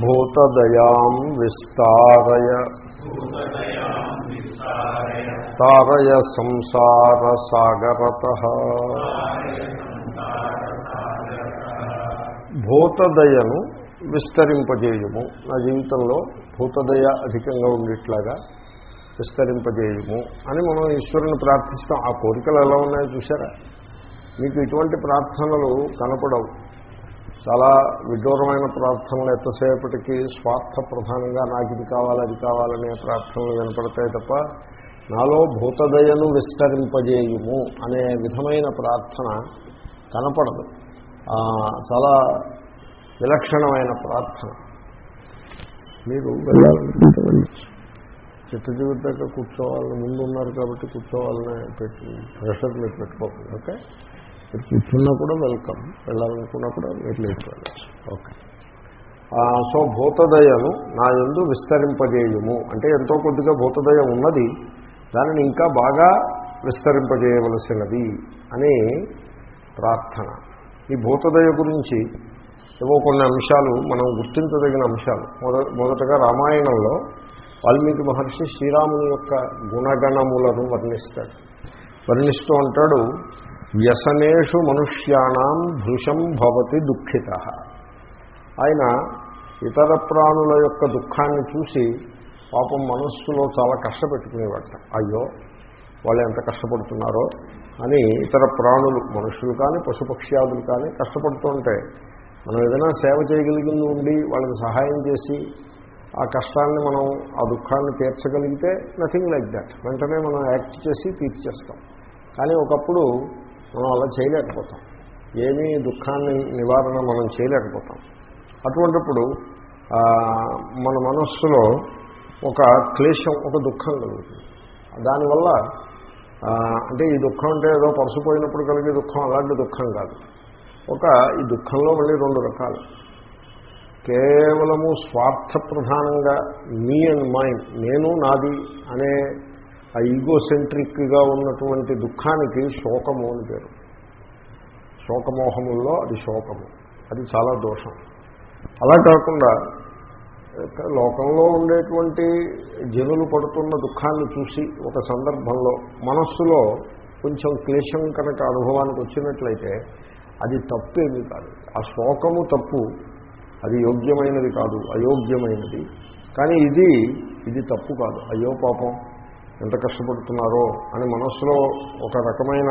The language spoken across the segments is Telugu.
భూతదయాం విస్తారయ. తారయ సంసార సాగరత. భూతదయను విస్తరింపజేయము. నా జీవితంలో భూతదయ అధికంగా ఉండేట్లాగా విస్తరింపజేయము అని మనం ఈశ్వరుని ప్రార్థిస్తాం. ఆ కోరికలు ఎలా ఉన్నాయో చూసారా మీకు ఇటువంటి ప్రార్థనలు కనపడవు. చాలా విడ్డూరమైన ప్రార్థనలు ఎంతసేపటికి స్వార్థ ప్రధానంగా నాకు ఇది కావాలి అది కావాలనే ప్రార్థనలు వినపడతాయి తప్ప నాలో భూతదయను విస్తరింపజేయము అనే విధమైన ప్రార్థన కనపడదు. చాలా విలక్షణమైన ప్రార్థన. మీరు వెళ్ళాలనుకుంటే వెళ్ళచ్చు చిట్ట జీవితంగా కూర్చోవాలని ముందు ఉన్నారు కాబట్టి కూర్చోవాలని పెట్టి ప్రెషర్ మీరు పెట్టుకోకండి ఓకే? మీరు కూర్చున్నా కూడా వెల్కమ్ వెళ్ళాలనుకున్నా కూడా మీరు లేచి వెళ్ళచ్చు ఓకే. సో భూతదయను నా ఎందు విస్తరింపజేయము. అంటే ఎంతో కొద్దిగా భూతదయ ఉన్నది దానిని ఇంకా బాగా విస్తరింపజేయవలసినది అని ప్రార్థన. ఈ భూతదయ గురించి ఏవో కొన్ని అంశాలు మనం గుర్తించదగిన అంశాలు. మొద మొదటగా రామాయణంలో వాల్మీకి మహర్షి శ్రీరాముని యొక్క గుణగణములను వర్ణిస్తాడు. వర్ణిస్తూ ఉంటాడు వ్యసనేషు మనుష్యాణం భృషం భవతి దుఃఖిత. ఆయన ఇతర ప్రాణుల యొక్క దుఃఖాన్ని చూసి పాపం మనస్సులో చాలా కష్టపెట్టుకునేవాట అయ్యో వాళ్ళు ఎంత కష్టపడుతున్నారో అని ఇతర ప్రాణులు మనుషులు కానీ పశుపక్ష్యాదులు కానీ కష్టపడుతుంటే మనం ఏదైనా సేవ చేయగలిగింది ఉండి వాళ్ళకి సహాయం చేసి ఆ కష్టాన్ని మనం ఆ దుఃఖాన్ని తీర్చగలిగితే నథింగ్ లైక్ దాట్ వెంటనే మనం యాక్ట్ చేసి తీర్చేస్తాం. కానీ ఒకప్పుడు మనం అలా చేయలేకపోతాం. ఏమీ దుఃఖాన్ని నివారణ మనం చేయలేకపోతాం. అటువంటిప్పుడు మన మనస్సులో ఒక క్లేశం ఒక దుఃఖం కలుగుతుంది. దానివల్ల అంటే ఈ దుఃఖం అంటే ఏదో పరుసుపోయినప్పుడు కలిగే దుఃఖం అలాంటి దుఃఖం కాదు. ఒక ఈ దుఃఖంలో మళ్ళీ రెండు రకాలు. కేవలము స్వార్థ ప్రధానంగా మీ అండ్ మైండ్ నేను నాది అనే ఆ ఈగోసెంట్రిక్గా ఉన్నటువంటి దుఃఖానికి శోకము అని పేరు. శోకమోహముల్లో అది శోకము. అది చాలా దోషం. అలా కాకుండా లోకంలో ఉండేటువంటి జనులు పడుతున్న దుఃఖాన్ని చూసి ఒక సందర్భంలో మనస్సులో కొంచెం క్లేశం కనుక అనుభవానికి వచ్చినట్లయితే అది తప్పేమీ కాదు. ఆ శోకము తప్పు. అది యోగ్యమైనది కాదు అయోగ్యమైనది. కానీ ఇది ఇది తప్పు కాదు. అయ్యో పాపం. ఎంత కష్టపడుతున్నారో అని మనస్సులో ఒక రకమైన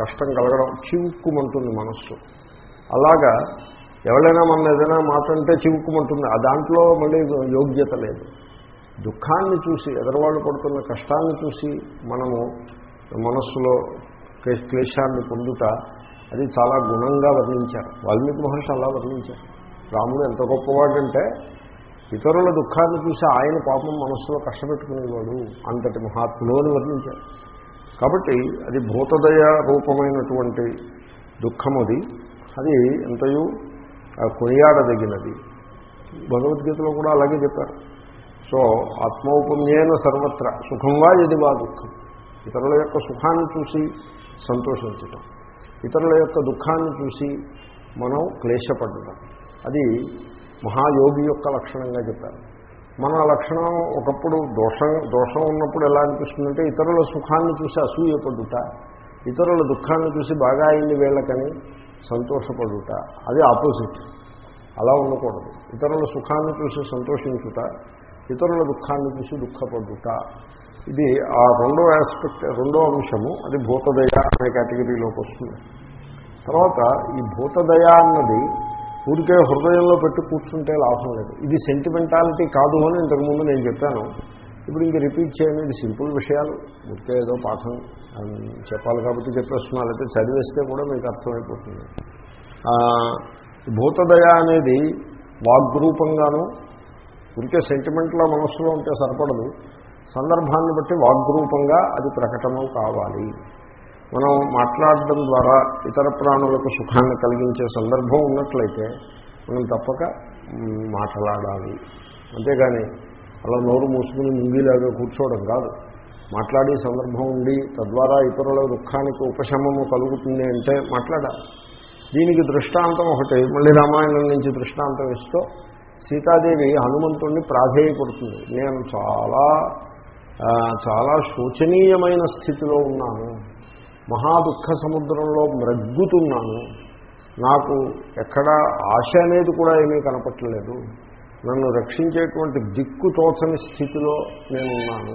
కష్టం కలగడం చివుక్కుమంటుంది మనస్సు. అలాగా ఎవరైనా మన ఏదైనా మాట అంటే చివుక్కుమంటుంది. ఆ దాంట్లో మళ్ళీ యోగ్యత లేదు. దుఃఖాన్ని చూసి ఎదరవాళ్ళు పడుతున్న కష్టాన్ని చూసి మనము మనస్సులో క్లేశాన్ని పొందుట అది చాలా గుణంగా వర్ణించారు. వాల్మీకి మహర్షి అలా వర్ణించారు. రాముడు ఎంత గొప్పవాడంటే ఇతరుల దుఃఖాన్ని చూసి ఆయన పాపం మనస్సులో కష్టపెట్టుకునేవాడు. అంతటి మహాత్ములు అని వర్ణించారు. కాబట్టి అది భూతదయ రూపమైనటువంటి దుఃఖం అది. అది ఎంతయూ కొనియాడదగినది. భగవద్గీతలో కూడా అలాగే చెప్పారు. సో ఆత్మౌపమ్యేన సర్వత్ర సుఖం వా ఇది వా దుఃఖం. ఇతరుల యొక్క సుఖాన్ని చూసి సంతోషించటం. ఇతరుల యొక్క దుఃఖాన్ని చూసి మనం క్లేశపడటం. అది మహాయోగి యొక్క లక్షణంగా చెప్పారు. మన లక్షణం ఒకప్పుడు దోషం దోషం ఉన్నప్పుడు ఎలా అనిపిస్తుందంటే ఇతరుల సుఖాన్ని చూసి అసూయపడుట ఇతరుల దుఃఖాన్ని చూసి బాగా అయింది వీళ్ళకని సంతోషపడుట అది ఆపోజిట్. అలా ఉండకూడదు. ఇతరుల సుఖాన్ని చూసి సంతోషించుట ఇతరుల దుఃఖాన్ని చూసి దుఃఖపడుట. ఇది ఆ రెండో ఆస్పెక్ట్ రెండో అంశము. అది భూతదయ అనే కేటగిరీలోకి వస్తుంది. తర్వాత ఈ భూతదయ అన్నది ఊరికే హృదయంలో పెట్టి కూర్చుంటే లాభం లేదు. ఇది సెంటిమెంటాలిటీ కాదు అని ఇంతకుముందు నేను చెప్పాను. ఇప్పుడు ఇంక రిపీట్ చేయండి. ఇది సింపుల్ విషయాలు. ఊరికే ఏదో పాఠం చెప్పాలి కాబట్టి చెప్పేస్తున్నారు అయితే చదివేస్తే కూడా మీకు అర్థమైపోతుంది. భూతదయ అనేది వాగ్రూపంగాను ఊరికే సెంటిమెంట్లో మనస్సులో ఉంటే సరిపడదు. సందర్భాన్ని బట్టి వాగ్రూపంగా అది ప్రకటన కావాలి. మనం మాట్లాడడం ద్వారా ఇతర ప్రాణులకు సుఖాన్ని కలిగించే సందర్భం ఉన్నట్లయితే మనం తప్పక మాట్లాడాలి. అంతేగాని అలా నోరు మూసుకుని ముంగిలాగా కూర్చోవడం కాదు. మాట్లాడే సందర్భం ఉండి తద్వారా ఇతరుల దుఃఖానికి ఉపశమము కలుగుతుంది అంటే మాట్లాడాలి. దీనికి దృష్టాంతం ఒకటి మళ్ళీ రామాయణం నుంచి దృష్టాంతం ఇస్తూ సీతాదేవి హనుమంతుడిని ప్రాధేయపడుతుంది. నేను చాలా చాలా శోచనీయమైన స్థితిలో ఉన్నాను. మహాదుఖ సముద్రంలో మ్రగ్గుతున్నాను నాకు ఎక్కడా ఆశ అనేది కూడా ఏమీ కనపట్లేదు నన్ను రక్షించేటువంటి దిక్కు తోచని స్థితిలో నేనున్నాను.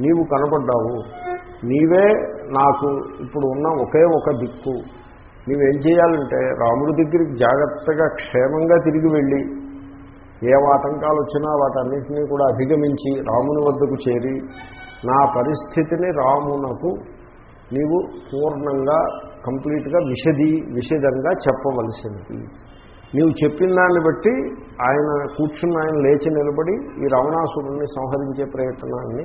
నీవు కనపడ్డావు. నీవే నాకు ఇప్పుడు ఉన్న ఒకే ఒక దిక్కు. నీవేం చేయాలంటే రాముడి దగ్గరికి జాగ్రత్తగా క్షేమంగా తిరిగి వెళ్ళి ఏ ఆటంకాలు వచ్చినా వాటన్నింటినీ కూడా అధిగమించి రాముని వద్దకు చేరి నా పరిస్థితిని రామునకు నీవు పూర్ణంగా కంప్లీట్గా విషది విషదంగా చెప్పవలసినది. నీవు చెప్పిన దాన్ని బట్టి ఆయన కూర్చున్న ఆయన లేచి నిలబడి ఈ రావణాసురుణ్ణి సంహరించే ప్రయత్నాన్ని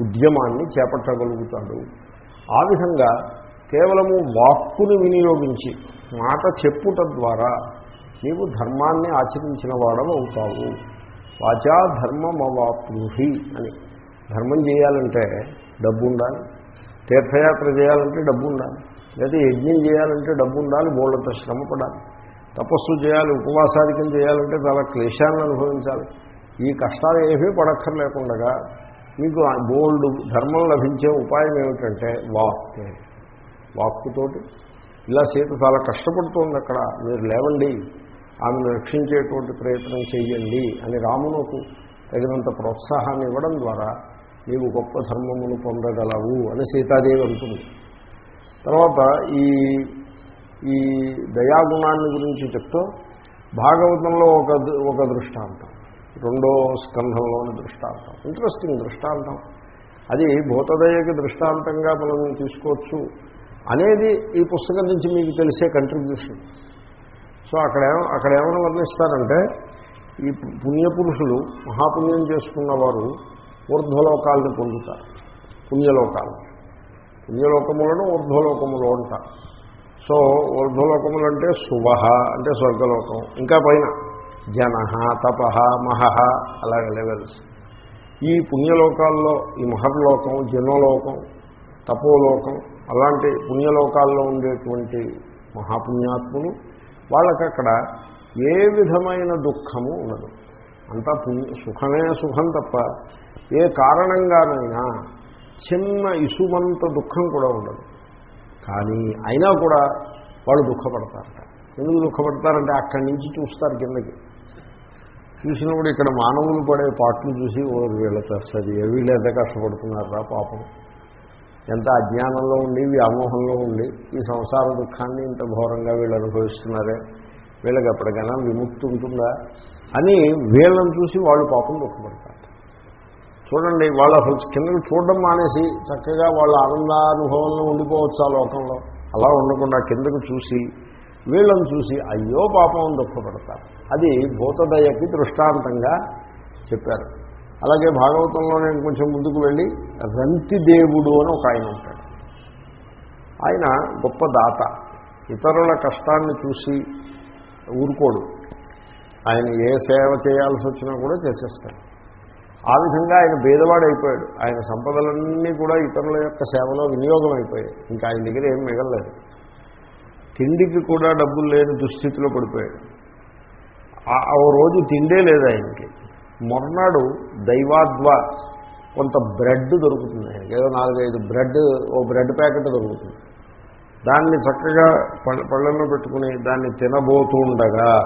ఉద్యమాన్ని చేపట్టగలుగుతాడు. ఆ విధంగా కేవలము వాక్కును వినియోగించి మాట చెప్పుట ద్వారా నీవు ధర్మాన్ని ఆచరించిన వాడవు అవుతావు. వాచా ధర్మమవాప్నుహి అని. ధర్మం చేయాలంటే డబ్బు ఉండాలి తీర్థయాత్ర చేయాలంటే డబ్బు ఉండాలి లేదా యజ్ఞం చేయాలంటే డబ్బు ఉండాలి బోళ్ళంత శ్రమ పడాలి తపస్సు చేయాలి ఉపవాసాధికం చేయాలంటే చాలా క్లేశాలను అనుభవించాలి. ఈ కష్టాలు ఏమీ పడక్కర్లేకుండా మీకు బోల్డ్ ధర్మం లభించే ఉపాయం ఏమిటంటే వాక్కే. వాక్కుతోటి ఇలా సీత చాలా కష్టపడుతోంది అక్కడ. మీరు లేవండి ఆమెను రక్షించేటువంటి ప్రయత్నం చేయండి అని రామునకు తగినంత ప్రోత్సాహాన్ని ఇవ్వడం ద్వారా నీవు గొప్ప ధర్మమును పొందగలవు అని సీతాదేవి అంటుంది. తర్వాత ఈ ఈ దయాగుణాన్ని గురించి చెప్తూ భాగవతంలో ఒక ఒక దృష్టాంతం రెండో స్కంధంలోని దృష్టాంతం. ఇంట్రెస్టింగ్ దృష్టాంతం. అది భూతదయకి దృష్టాంతంగా మనం తీసుకోవచ్చు అనేది ఈ పుస్తకం నుంచి మీకు తెలిసే కంట్రిబ్యూషన్ సో అక్కడ అక్కడ ఏమైనా వర్ణిస్తారంటే ఈ పుణ్యపురుషులు మహాపుణ్యం చేసుకున్న వారు ఊర్ధ్వలోకాలను పొందుతారు. పుణ్యలోకాలు. పుణ్యలోకములను ఊర్ధ్వలోకములు అంటారు. సో ఊర్ధ్వలోకములు అంటే శుభ అంటే స్వర్గలోకం. ఇంకా పైన జన తప మహ అలాగే లెవెల్స్ ఈ పుణ్యలోకాల్లో ఈ మహర్లోకం జనలోకం తపోలోకం అలాంటి పుణ్యలోకాల్లో ఉండేటువంటి మహాపుణ్యాత్ములు వాళ్ళకి అక్కడ ఏ విధమైన దుఃఖము ఉండదు. అంతా పుణ్య సుఖమే సుఖం తప్ప ఏ కారణంగానైనా చిన్న ఇసుమంత దుఃఖం కూడా ఉండదు. కానీ అయినా కూడా వాళ్ళు దుఃఖపడతారట. ఎందుకు దుఃఖపడతారంటే అక్కడి నుంచి చూస్తారు కిందకి. చూసినప్పుడు ఇక్కడ మానవులు పడే పాటలు చూసి ఓ వీళ్ళతో వస్తుంది వీళ్ళు ఎంత కష్టపడుతున్నారా పాపం. ఎంత అజ్ఞానంలో ఉండి వ్యామోహంలో ఉండి ఈ సంసార దుఃఖాన్ని ఇంత ఘోరంగా వీళ్ళు అనుభవిస్తున్నారే. వీళ్ళకి ఎప్పటికైనా విముక్తి ఉంటుందా? అని వీళ్ళని చూసి వాళ్ళు పాపం దుఃఖపడతారు. చూడండి వాళ్ళు అసలు కిందకి చూడడం మానేసి చక్కగా వాళ్ళ ఆనందానుభవంలో ఉండిపోవచ్చు ఆ లోకంలో. అలా ఉండకుండా కిందకు చూసి వీళ్ళని చూసి అయ్యో పాపం దుఃఖపడతారు. అది భూతదయకి దృష్టాంతంగా చెప్పారు. అలాగే భాగవతంలో నేను కొంచెం ముందుకు వెళ్ళి రంతి దేవుడు అని ఒక ఆయన ఉంటాడు. ఆయన గొప్ప దాత ఇతరుల కష్టాన్ని చూసి ఊరుకోడు. ఆయన ఏ సేవ చేయాల్సి వచ్చినా కూడా చేసేస్తాడు. ఆ విధంగా ఆయన భేదవాడైపోయాడు. ఆయన సంపదలన్నీ కూడా ఇతరుల యొక్క సేవలో వినియోగం అయిపోయాయి ఇంకా ఆయన దగ్గర ఏం మిగలలేదు. తిండికి కూడా డబ్బులు లేని దుస్థితిలో పడిపోయాడు. ఆ- ఓ రోజు తిండే లేదు ఆయనకి. మొన్నాడు దైవాద్వ కొంత బ్రెడ్ దొరుకుతుంది ఆయనకి. ఏదో నాలుగైదు బ్రెడ్ ఓ బ్రెడ్ ప్యాకెట్ దొరుకుతుంది. దాన్ని చక్కగా పళ్ళ పళ్ళల్లో పెట్టుకుని దాన్ని తినబోతూ ఉండగా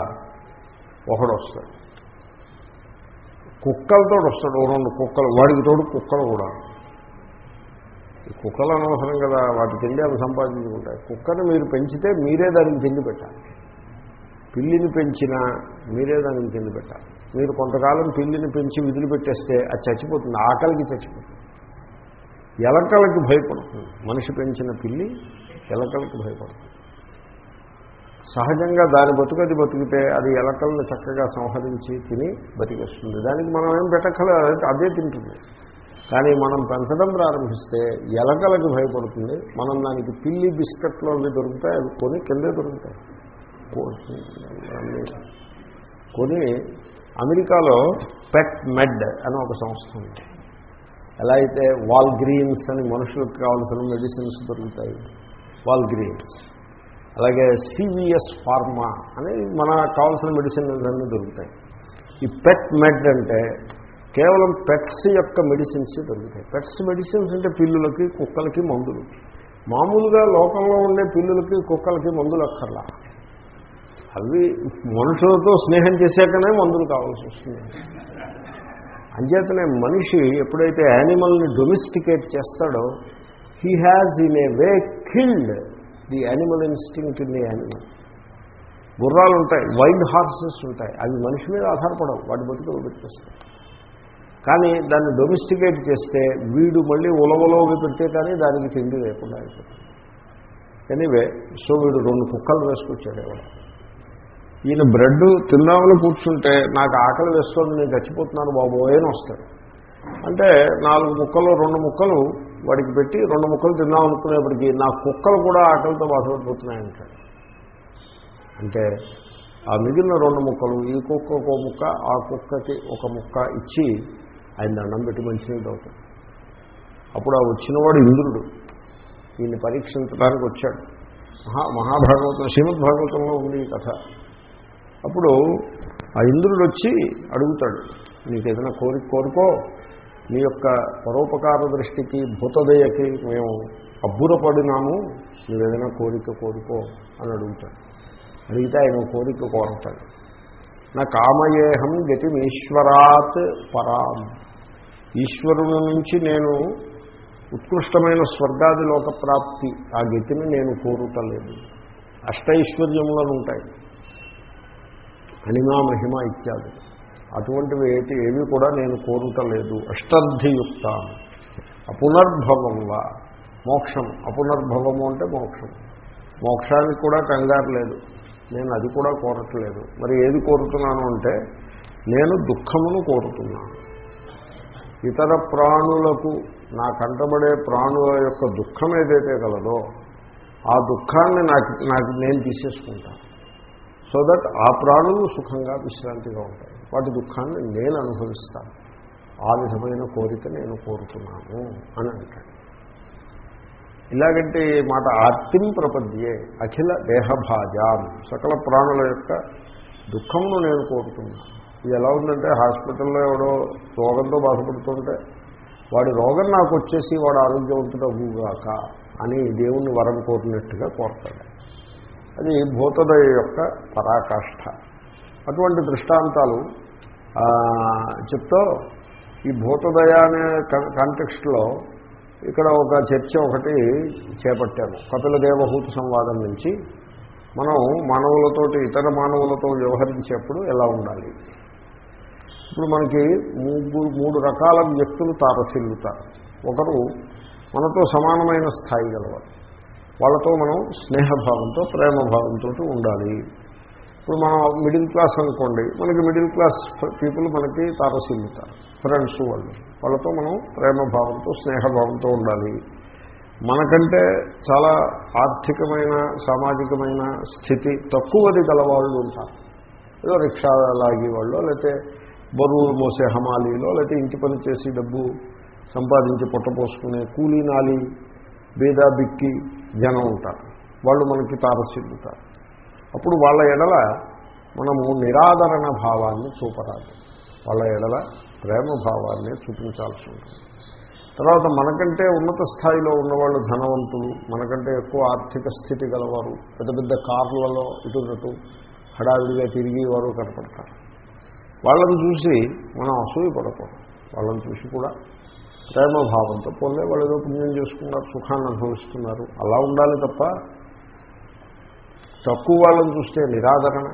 ఒకడు వస్తాడు. కుక్కలతో వస్తాడు రెండు కుక్కలు వాడికి తోడు కుక్కలు కూడా. ఈ కుక్కలు అనవసరం కదా వాటి తిండి అవి సంపాదించుకుంటాయి కుక్కని మీరు పెంచితే మీరే దానికి తిండి పెట్టాలి. పిల్లిని పెంచినా మీరే దానికి తిండి పెట్టాలి. మీరు కొంతకాలం పిల్లిని పెంచి విధులు పెట్టేస్తే అది చచ్చిపోతుంది ఆకలికి చచ్చిపోతుంది. ఎలకలకి భయపడుతుంది మనిషి పెంచిన పిల్లి ఎలకలకి భయపడుతుంది సహజంగా దాని బతుకది బతికితే అది ఎలకలను చక్కగా సంహరించి తిని బతికేస్తుంది. దానికి మనం ఏం పెట్టక్కలే అదే తింటుంది. కానీ మనం పెంచడం ప్రారంభిస్తే ఎలకలకు భయపడుతుంది. మనం దానికి పిల్లి బిస్కెట్లు అవి దొరుకుతాయి అవి కొని కిందే దొరుకుతాయి. కొని అమెరికాలో పెట్ మెడ్ అని ఒక సంస్థ ఉంది. ఎలా అయితే వాల్ గ్రీన్స్ అని మనుషులకు కావాల్సిన మెడిసిన్స్ దొరుకుతాయి. వాల్ గ్రీన్స్ అలాగే సివిఎస్ ఫార్మా అని మన కావాల్సిన మెడిసిన్ అన్నీ దొరుకుతాయి. ఈ పెట్ మెడ్ అంటే కేవలం పెట్స్ యొక్క మెడిసిన్స్ దొరుకుతాయి. పెట్స్ మెడిసిన్స్ అంటే పిల్లులకి కుక్కలకి మందులు. మామూలుగా లోకంలో ఉండే పిల్లులకి కుక్కలకి మందులు అక్కర్లా. అవి మనుషులతో స్నేహం చేశాకనే మందులు కావాల్సి వస్తుంది. అంచేతనే మనిషి ఎప్పుడైతే యానిమల్ని డొమిస్టికేట్ చేస్తాడో he has in a way killed the animal instinct in the animal గుర్రాలు ఉంటాయి వైల్డ్ హార్సెస్ ఉంటాయి. అవి మనిషి మీద ఆధారపడవు వాటి బతుకులు బతికేస్తాయి కానీ దాన్ని డొమిస్టికేట్ చేస్తే వీడు మళ్ళీ ఉలవలోకి పెడితే కానీ దానికి తిండి లేకుండా అయిపోతుంది. ఎనీవే సో వీడు రెండు కుక్కలు వేసుకొచ్చాడు ఎవరు ఈయన బ్రెడ్ తిందామని కూర్చుంటే నాకు ఆకలి వేసుకొని నేను చచ్చిపోతున్నాను బాబోయని వస్తాడు అంటే నాలుగు ముక్కలు రెండు ముక్కలు వాడికి పెట్టి రెండు ముక్కలు తిన్నాం అనుకునేప్పటికీ నా కుక్కలు కూడా ఆకలితో బాధపడిపోతున్నాయంటాడు అంటే ఆ మిగిలిన రెండు ముక్కలు ఈ కుక్క ఒక ముక్క ఆ కుక్కకి ఒక ముక్క ఇచ్చి ఆయన దండం పెట్టి మంచినీళ్ళు అవుతాడు అప్పుడు ఆ వచ్చినవాడు ఇంద్రుడు. దీన్ని పరీక్షించడానికి వచ్చాడు. మహా మహాభాగవతం శ్రీమద్ భాగవతంలో ఉంది ఈ కథ. అప్పుడు ఆ ఇంద్రుడు వచ్చి అడుగుతాడు నీకు ఏదైనా కోరిక కోరుకో మీ యొక్క పరోపకార దృష్టికి భూతదయకి మేము అబ్బురపడినాము. ఏదైనా కోరిక కోరుకో అని అడుగుతాడు. అడిగితే ఆయన కోరిక కోరతాడు. నా కామయేహం గతిమీశ్వరాత్ పరాం. ఈశ్వరుని నుంచి నేను ఉత్కృష్టమైన స్వర్గాది లోక ప్రాప్తి ఆ గతిని నేను కోరుటలేదు. అష్టైశ్వర్యములను ఉంటాయి అనిమా మహిమ ఇత్యాదులు అటువంటివి ఏటి ఏవి కూడా నేను కోరుటలేదు. అష్టర్థియుక్త అపునర్భవంగా మోక్షం. అపునర్భవము అంటే మోక్షం. మోక్షానికి కూడా కంగారు లేదు. నేను అది కూడా కోరట్లేదు. మరి ఏది కోరుతున్నాను అంటే నేను దుఃఖమును కోరుతున్నాను. ఇతర ప్రాణులకు నా కంటబడే ప్రాణుల యొక్క దుఃఖం ఏదైతే కలదో ఆ దుఃఖాన్ని నాకు నాకు నేను తీసేసుకుంటాను. సో దట్ ఆ ప్రాణులు సుఖంగా విశ్రాంతిగా ఉంటాయి. వాటి దుఃఖాన్ని నేను అనుభవిస్తాను. ఆ విధమైన కోరిక నేను కోరుతున్నాను అని అంటాడు. ఇలాగంటే మాట ఆర్తిం ప్రపద్యే అఖిల దేహభాజాం సకల ప్రాణుల యొక్క దుఃఖమును నేను కోరుతున్నాను. ఇది ఎలా ఉందంటే హాస్పిటల్లో ఎవడో రోగంతో బాధపడుతుంటే వాడి రోగం నాకు వచ్చేసి వాడు ఆరోగ్యవంతుడవుగాక అని దేవుణ్ణి వరం కోరినట్టుగా కోరుతాడు. అది భూతదయ యొక్క పరాకాష్ఠ అటువంటి దృష్టాంతాలు చెప్తూ ఈ భూతదయ అనే కాంటెక్స్ట్లో ఇక్కడ ఒక చర్చ ఒకటి చేపట్టాము. కపిల దేవహూతి సంవాదం నుంచి మనం మానవులతోటి ఇతర మానవులతో వ్యవహరించేప్పుడు ఎలా ఉండాలి? ఇప్పుడు మనకి ముగ్గురు మూడు రకాల వ్యక్తులు తారసిల్లుతారు. ఒకరు మనతో సమానమైన స్థాయి గలవారు. వాళ్ళతో మనం స్నేహభావంతో ప్రేమభావంతో ఉండాలి. ఇప్పుడు మనం మిడిల్ క్లాస్ అనుకోండి మనకి మిడిల్ క్లాస్ పీపుల్ మనకి తారసిల్లుతారు ఫ్రెండ్స్ వాళ్ళు. వాళ్ళతో మనం ప్రేమభావంతో స్నేహభావంతో ఉండాలి. మనకంటే చాలా ఆర్థికమైన సామాజికమైన స్థితి తక్కువది గలవాళ్ళు ఉంటారు. ఏదో రిక్షా లాగి వాళ్ళు లేకపోతే బరువులు మోసే హమాలీలో లేకపోతే ఇంటి పని చేసి డబ్బు సంపాదించి పొట్టపోసుకునే కూలీనాలి బీదా బిక్కి జనం ఉంటారు. వాళ్ళు మనకి తారసిల్లుతారు అప్పుడు వాళ్ళ ఎడల మనము నిరాదరణ భావాన్ని చూపరాదు. వాళ్ళ ఎడల ప్రేమ భావాన్ని చూపించాల్సి ఉంటుంది. తర్వాత మనకంటే ఉన్నత స్థాయిలో ఉన్నవాళ్ళు ధనవంతులు మనకంటే ఎక్కువ ఆర్థిక స్థితి గలవారు పెద్ద పెద్ద కార్లలో ఇటు హడావిడిగా తిరిగి వారు కనపడతారు. వాళ్ళని చూసి మనం అసూయ పడకూడదు వాళ్ళని చూసి కూడా ప్రేమభావంతో పొందే వాళ్ళు ఏదో పుణ్యం చేసుకున్నారు సుఖాన్ని అనుభవిస్తున్నారు. అలా ఉండాలి తప్ప తక్కువ వాళ్ళని చూస్తే నిరాదరణ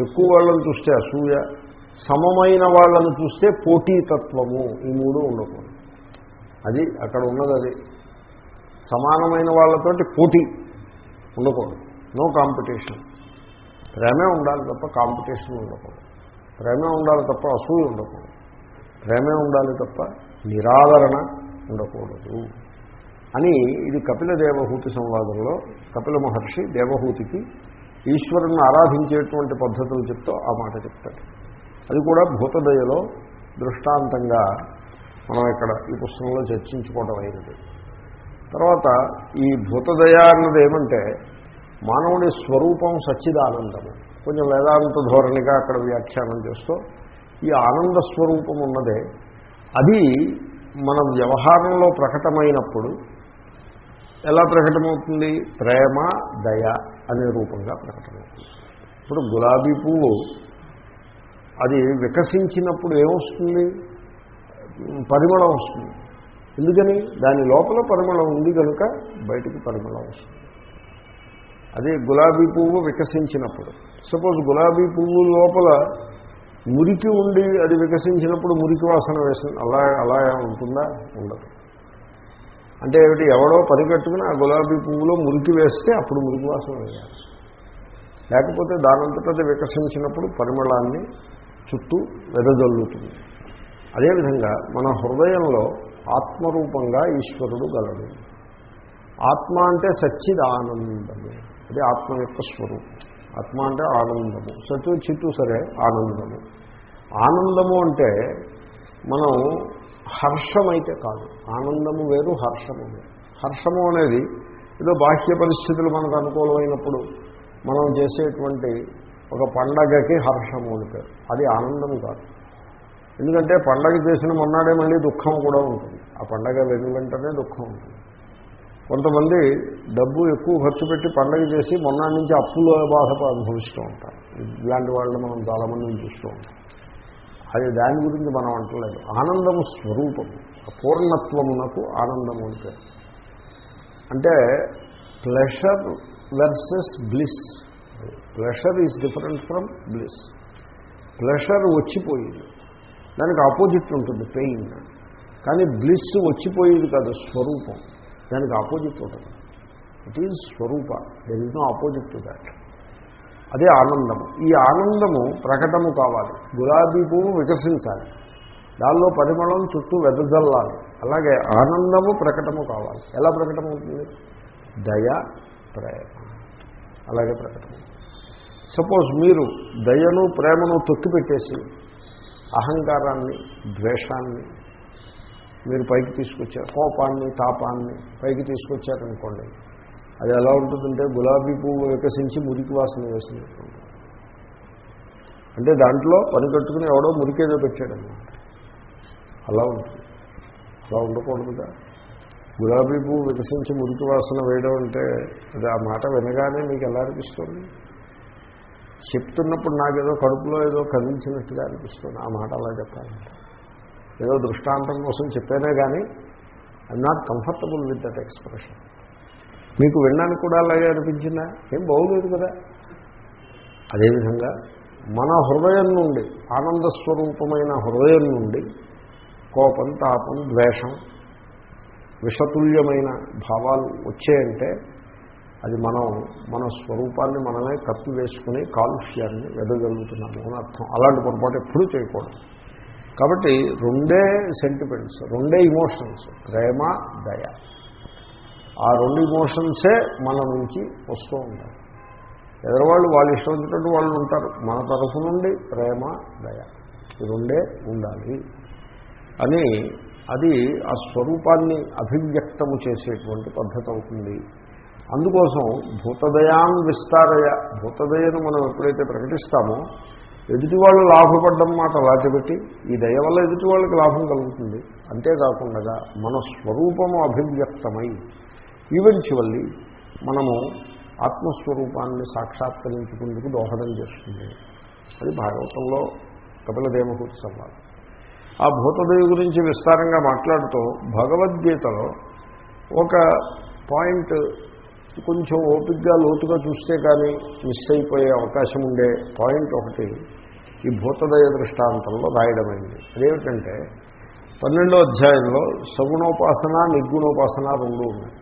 ఎక్కువ వాళ్ళని చూస్తే అసూయ సమమైన వాళ్ళని చూస్తే పోటీతత్వము ఈ మూడు ఉండకూడదు. అది అక్కడ ఉన్నది అది. సమానమైన వాళ్ళతోటి పోటీ ఉండకూడదు. నో కాంపిటీషన్ ప్రేమే ఉండాలి తప్ప కాంపిటీషన్ ఉండకూడదు. ప్రేమే ఉండాలి తప్ప అసూయ ఉండకూడదు. ప్రేమే ఉండాలి తప్ప నిరాదరణ ఉండకూడదు. అని ఇది కపిల దేవహూతి సంవాదంలో కపిల మహర్షి దేవహూతికి ఈశ్వరుని ఆరాధించేటువంటి పద్ధతులు చెప్తూ ఆ మాట చెప్తాడు. అది కూడా భూతదయలో దృష్టాంతంగా మనం ఇక్కడ ఈ పుస్తకంలో చర్చించుకోవడం అయినది. తర్వాత ఈ భూతదయ అన్నది ఏమంటే మానవుడి స్వరూపం సచ్చిదానందము. కొంచెం వేదాంత ధోరణిగా అక్కడ వ్యాఖ్యానం చేస్తూ ఈ ఆనంద స్వరూపం ఉన్నదే అది మన వ్యవహారంలో ప్రకటమైనప్పుడు ఎలా ప్రకటమవుతుంది? ప్రేమ దయ అనే రూపంగా ప్రకటమవుతుంది. ఇప్పుడు గులాబీ పువ్వు అది వికసించినప్పుడు ఏమొస్తుంది? పరిమళం వస్తుంది. ఎందుకని? దాని లోపల పరిమళం ఉంది కనుక బయటికి పరిమళం వస్తుంది. అదే గులాబీ పువ్వు వికసించినప్పుడు. సపోజ్ గులాబీ పువ్వు లోపల మురికి ఉండి అది వికసించినప్పుడు మురికి వాసన వేసింది అలా అలా ఉంటుందా? ఉండదు. అంటే ఏమిటి? ఎవడో పరిగెట్టుకుని ఆ గులాబీ పువ్వులో మురికి వేస్తే అప్పుడు మురికి వాసన వేయాలి. లేకపోతే దానంతటది వికసించినప్పుడు పరిమళాన్ని చుట్టూ వెదజల్లుతుంది. అదేవిధంగా మన హృదయంలో ఆత్మరూపంగా ఈశ్వరుడు గలడు. ఆత్మ అంటే సచ్చిద్ ఆనందమే అది ఆత్మ యొక్క స్వరూపం. ఆత్మ అంటే ఆనందము. సత్తు చిత్తు సరే ఆనందము. ఆనందము అంటే మనం హర్షమైతే కాదు. ఆనందము వేరు హర్షము వేరు. హర్షము అనేది ఏదో బాహ్య పరిస్థితులు మనకు అనుకూలమైనప్పుడు మనం చేసేటువంటి ఒక పండగకి హర్షము అని పేరు. అది ఆనందం కాదు. ఎందుకంటే పండగ చేసిన మొన్నాడే మళ్ళీ దుఃఖం కూడా ఉంటుంది. ఆ పండగ వెను వెంటనే దుఃఖం ఉంటుంది. కొంతమంది డబ్బు ఎక్కువ ఖర్చు పెట్టి పండగ చేసి మొన్న నుంచి అప్పుల బాధ అనుభవిస్తూ ఉంటారు. ఇలాంటి వాళ్ళని మనం చాలామందిని చూస్తూ ఉంటాం. అది దాని గురించి మనం అంటలేదు. ఆనందము స్వరూపం. పూర్ణత్వమునకు ఆనందము అంటే అంటే pleasure versus bliss pleasure is different from bliss pleasure వచ్చిపోయింది. దానికి ఆపోజిట్ ఉంటుంది పెయిన్ కానీ బ్లిస్ వచ్చిపోయేది కాదు స్వరూపం. దానికి ఆపోజిట్ ఉంటుంది. It is Swaroopa. There is no opposite to that అదే ఆనందము. ఈ ఆనందము ప్రకటము కావాలి. గులాబీ పువ్వు వికసించాలి. దానిలో పరిమళం చుట్టూ వెదజల్లాలి. అలాగే ఆనందము ప్రకటము కావాలి. ఎలా ప్రకటమవుతుంది దయ ప్రేమ. అలాగే ప్రకటన సపోజ్ మీరు దయను ప్రేమను తొక్కిపెట్టేసి అహంకారాన్ని ద్వేషాన్ని మీరు పైకి తీసుకొచ్చారు కోపాన్ని తాపాన్ని పైకి తీసుకొచ్చారనుకోండి అది ఎలా ఉంటుందంటే గులాబీ పువ్వు వికసించి మురికి వాసన వేసినట్టు అంటే దాంట్లో పని కట్టుకుని ఎవడో మురికేదో పెట్టాడన్నమాట అలా ఉంటుంది. అలా ఉండకూడదుగా గులాబీ పువ్వు వికసించి మురికి వాసన వేయడం అంటే అది ఆ మాట వినగానే మీకు ఎలా అనిపిస్తుంది? చెప్తున్నప్పుడు నాకేదో కడుపులో ఏదో కదిలించినట్టుగా అనిపిస్తుంది. ఆ మాట అలా చెప్పాలంటే. ఏదో దృష్టాంతం కోసం చెప్పానే కానీ I'm not comfortable with that expression మీకు వినడానికి కూడా అలాగే అనిపించిందా? ఏం బాగోలేదు కదా. అదేవిధంగా మన హృదయం నుండి ఆనంద స్వరూపమైన హృదయం నుండి కోపం తాపం ద్వేషం విషతుల్యమైన భావాలు వచ్చాయంటే అది మనం మన స్వరూపాన్ని మనమే కప్పి వేసుకుని కాలుష్యాన్ని వెదగలుగుతున్నాము అని అర్థం. అలాంటి పొరపాటు ఎప్పుడూ చేయకూడదు. కాబట్టి రెండే సెంటిమెంట్స్ రెండే ఇమోషన్స్ ప్రేమ దయ. ఆ రెండు ఇమోషన్సే మన నుంచి వస్తూ ఉంటాయి. ఎదరవాళ్ళు వాళ్ళు ఇష్టం వచ్చినట్టు వాళ్ళు ఉంటారు. మన తరఫు నుండి ప్రేమ దయ ఈ రెండే ఉండాలి అని అది ఆ స్వరూపాన్ని అభివ్యక్తము చేసేటువంటి పద్ధతి అవుతుంది. అందుకోసం భూతదయాన్ విస్తారయ భూతదయను మనం ఎప్పుడైతే ప్రకటిస్తామో ఎదుటి వాళ్ళు లాభపడ్డం మాట లాచబెట్టి ఈ దయ వల్ల ఎదుటి వాళ్ళకి లాభం కలుగుతుంది. అంతేకాకుండా మన స్వరూపము అభివ్యక్తమై ఈవెన్చువల్లీ మనము ఆత్మస్వరూపాన్ని సాక్షాత్కరించుకుందుకు దోహదం చేస్తుంది. అది భాగవతంలో కపిల సంవాదం. ఆ భూతదేవి గురించి విస్తారంగా మాట్లాడుతూ భగవద్గీతలో ఒక పాయింట్ కొంచెం ఓపిక్గా లోతుగా చూస్తే కానీ మిస్ అయిపోయే అవకాశం ఉండే పాయింట్ ఒకటి ఈ భూతదయ దృష్టాంతంలో రాయడమైంది. అదేమిటంటే పన్నెండో అధ్యాయంలో సగుణోపాసన నిర్గుణోపాసన రెండు ఉన్నాయి.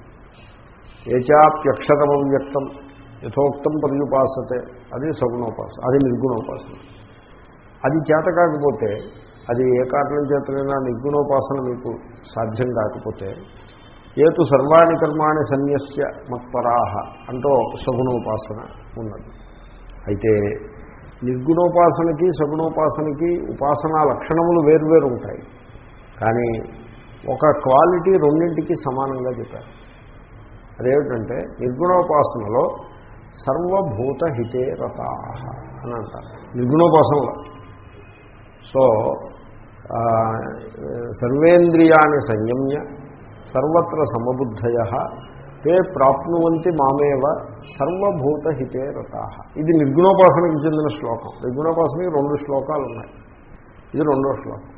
ఏచాప్యక్షరమం వ్యక్తం. యథోక్తం పర్యుపాసతే. అది సగుణోపాసన అది నిర్గుణోపాసన. అది చేత కాకపోతే అది ఏ కారణం చేతనైనా నిర్గుణోపాసన మీకు సాధ్యం కాకపోతే ఏతు సర్వాణి కర్మాణి సన్యస్య మత్పరాహ అంటూ సగుణోపాసన ఉన్నది. అయితే నిర్గుణోపాసనకి సగుణోపాసనకి ఉపాసనా లక్షణములు వేరువేరు ఉంటాయి. కానీ ఒక క్వాలిటీ రెండింటికి సమానంగా చెప్పారు. అదేమిటంటే నిర్గుణోపాసనలో సర్వభూత హితే రతా అని అంటారు. నిర్గుణోపాసనలో. సో సర్వేంద్రియాన్ని సంయమ్య సర్వత్ర సమబుద్ధయ తే ప్రాప్నువంతి మామేవ సర్వభూతహితే రతా ఇది నిర్గుణోపాసనకి చెందిన శ్లోకం. నిర్గుణోపాసనకి రెండు శ్లోకాలు ఉన్నాయి ఇది రెండో శ్లోకం.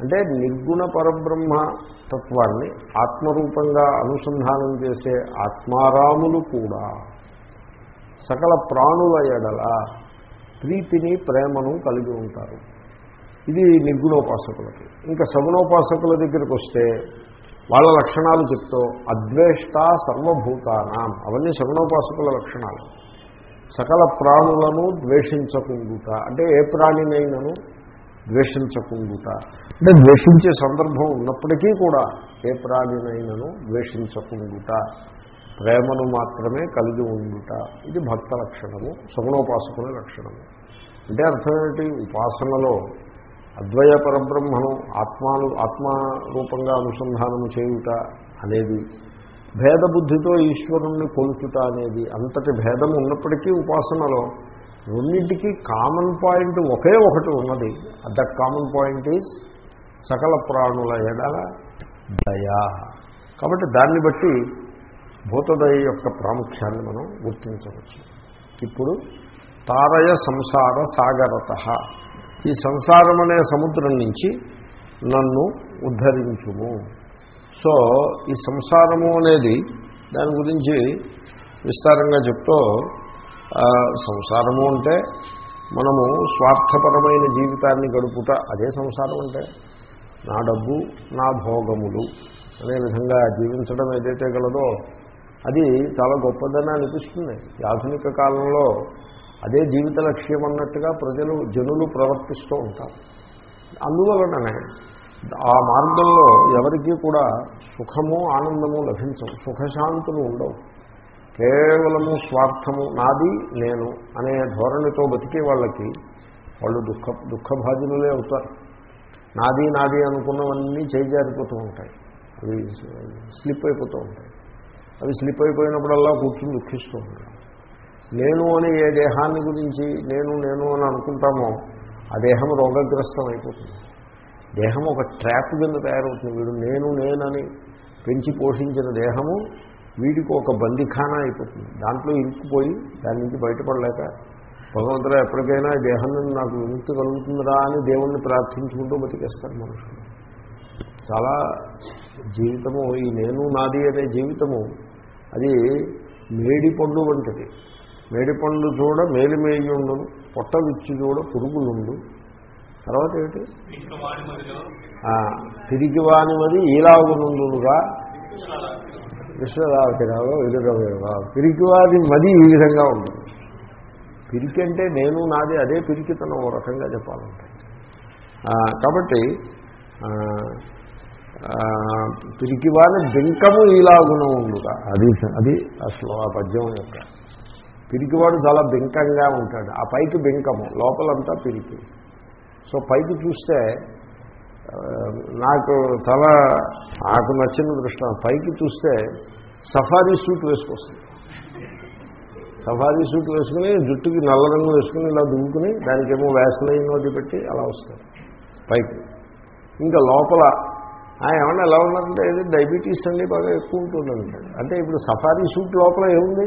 అంటే నిర్గుణ పరబ్రహ్మ తత్వాన్ని ఆత్మరూపంగా అనుసంధానం చేసే ఆత్మారాములు కూడా సకల ప్రాణుల ఎడల ప్రీతిని ప్రేమను కలిగి ఉంటారు. ఇది నిర్గుణోపాసకులకి. ఇంకా సగుణోపాసకుల దగ్గరికి వస్తే వాళ్ళ లక్షణాలు చెప్తూ అద్వేష్ట సర్వభూతానాం. అవన్నీ సగుణోపాసకుల లక్షణాలు. సకల ప్రాణులను ద్వేషించకుండుట. అంటే ఏ ప్రాణినైనను? ద్వేషించకుండుట. అంటే ద్వేషించే సందర్భం ఉన్నప్పటికీ కూడా ఏ ప్రాణినైనను ద్వేషించకుండుట. ప్రేమను మాత్రమే కలిగి ఉండుట. ఇది భక్త లక్షణము సగుణోపాసకుల లక్షణము. అంటే అర్థం ఏమిటి? ఉపాసనలో అద్వయ పరబ్రహ్మను ఆత్మాను ఆత్మారూపంగా అనుసంధానం చేయుట అనేది భేదబుద్ధితో ఈశ్వరుణ్ణి కొలుచుట అనేది అంతటి భేదం ఉన్నప్పటికీ ఉపాసనలో రెండింటికి కామన్ పాయింట్ ఒకే ఒకటి ఉన్నది. దట్ కామన్ పాయింట్ ఈజ్ సకల ప్రాణుల ఎడల దయా. కాబట్టి దాన్ని బట్టి భూతదయ యొక్క ప్రాముఖ్యాన్ని మనం గుర్తించవచ్చు. ఇప్పుడు తారయ సంసార సాగరత. ఈ సంసారం అనే సముద్రం నుంచి నన్ను ఉద్ధరించుము. సో ఈ సంసారము అనేది దాని గురించి విస్తారంగా చెప్తూ సంసారము అంటే మనము స్వార్థపరమైన జీవితాన్ని గడుపుట అదే సంసారం అంటే నా డబ్బు నా భోగములు అనే విధంగా జీవించడం ఏదైతే గలదో అది చాలా గొప్పదని అనిపిస్తుంది. ఆధునిక కాలంలో అదే జీవిత లక్ష్యం అన్నట్టుగా ప్రజలు జనులు ప్రవర్తిస్తూ ఉంటారు. అందువలననే ఆ మార్గంలో ఎవరికీ కూడా సుఖము ఆనందము లభించవు. సుఖశాంతులు ఉండవు. కేవలము స్వార్థము నాది నేను అనే ధోరణితో బతికే వాళ్ళకి వాళ్ళు దుఃఖ దుఃఖభాజనులే అవుతారు. నాది నాది అనుకున్నవన్నీ చేజారిపోతూ ఉంటాయి. అవి స్లిప్ అయిపోతూ ఉంటాయి. అవి స్లిప్ అయిపోయినప్పుడల్లా కూర్చుని దుఃఖిస్తూ ఉంటాయి. నేను అని ఏ దేహాన్ని గురించి నేను నేను అని అనుకుంటామో ఆ దేహం రోగగ్రస్తం అయిపోతుంది దేహం ఒక ట్రాప్ కింద తయారవుతుంది. వీడు నేను నేనని పెంచి పోషించిన దేహము వీడికి ఒక బందిఖానా అయిపోతుంది. దాంట్లో ఇరుక్కుపోయి దాని నుంచి బయటపడలేక భగవంతుడు ఎప్పటికైనా దేహం నుండి నాకు విముక్తి కలుగుతుందిరా అని దేవుణ్ణి ప్రార్థించుకుంటూ బతికేస్తారు మనుషులు. చాలా జీవితము ఈ నేను నాది అనే జీవితము అది మేడిపండు వంటిది. మేడిపండు చూడ మేలిమేయుండును పొట్ట విచ్చి చూడ పురుగులుండు తర్వాత ఏమిటి తిరిగివాని మరి ఈలాగునుండుగా విశ్వదావతిరావు ఎదురవేవా పిరికివాది మది ఈ విధంగా ఉంటుంది పిరికి అంటే నేను నాది అదే పిరికితనం ఓ రకంగా చెప్పాలంటే. కాబట్టి ఆ, ఆ, పిరికివాని బింకము ఈలాగున ఉండుగా అది అది అసలు ఆ పద్యం యొక్క. పిరికివాడు చాలా బింకంగా ఉంటాడు. ఆ పైకి బింకము లోపలంతా పిరికి. సో పైకి చూస్తే నాకు చాలా నాకు నచ్చిన దృష్టం. పైకి చూస్తే సఫారీ సూట్ వేసుకొస్తుంది. సఫారీ సూట్ వేసుకుని జుట్టుకి నల్ల రంగు వేసుకుని ఇలా దువ్వుకుని దానికేమో వేసలైన అది పెట్టి అలా వస్తుంది. పైకి. ఇంకా లోపల ఏమన్నా ఎలా ఉన్నారంటే ఇది డయాబెటీస్ అండి బాగా ఎక్కువ ఉంటుంది అంటాడు. అంటే ఇప్పుడు సఫారీ సూట్ లోపల ఏముంది?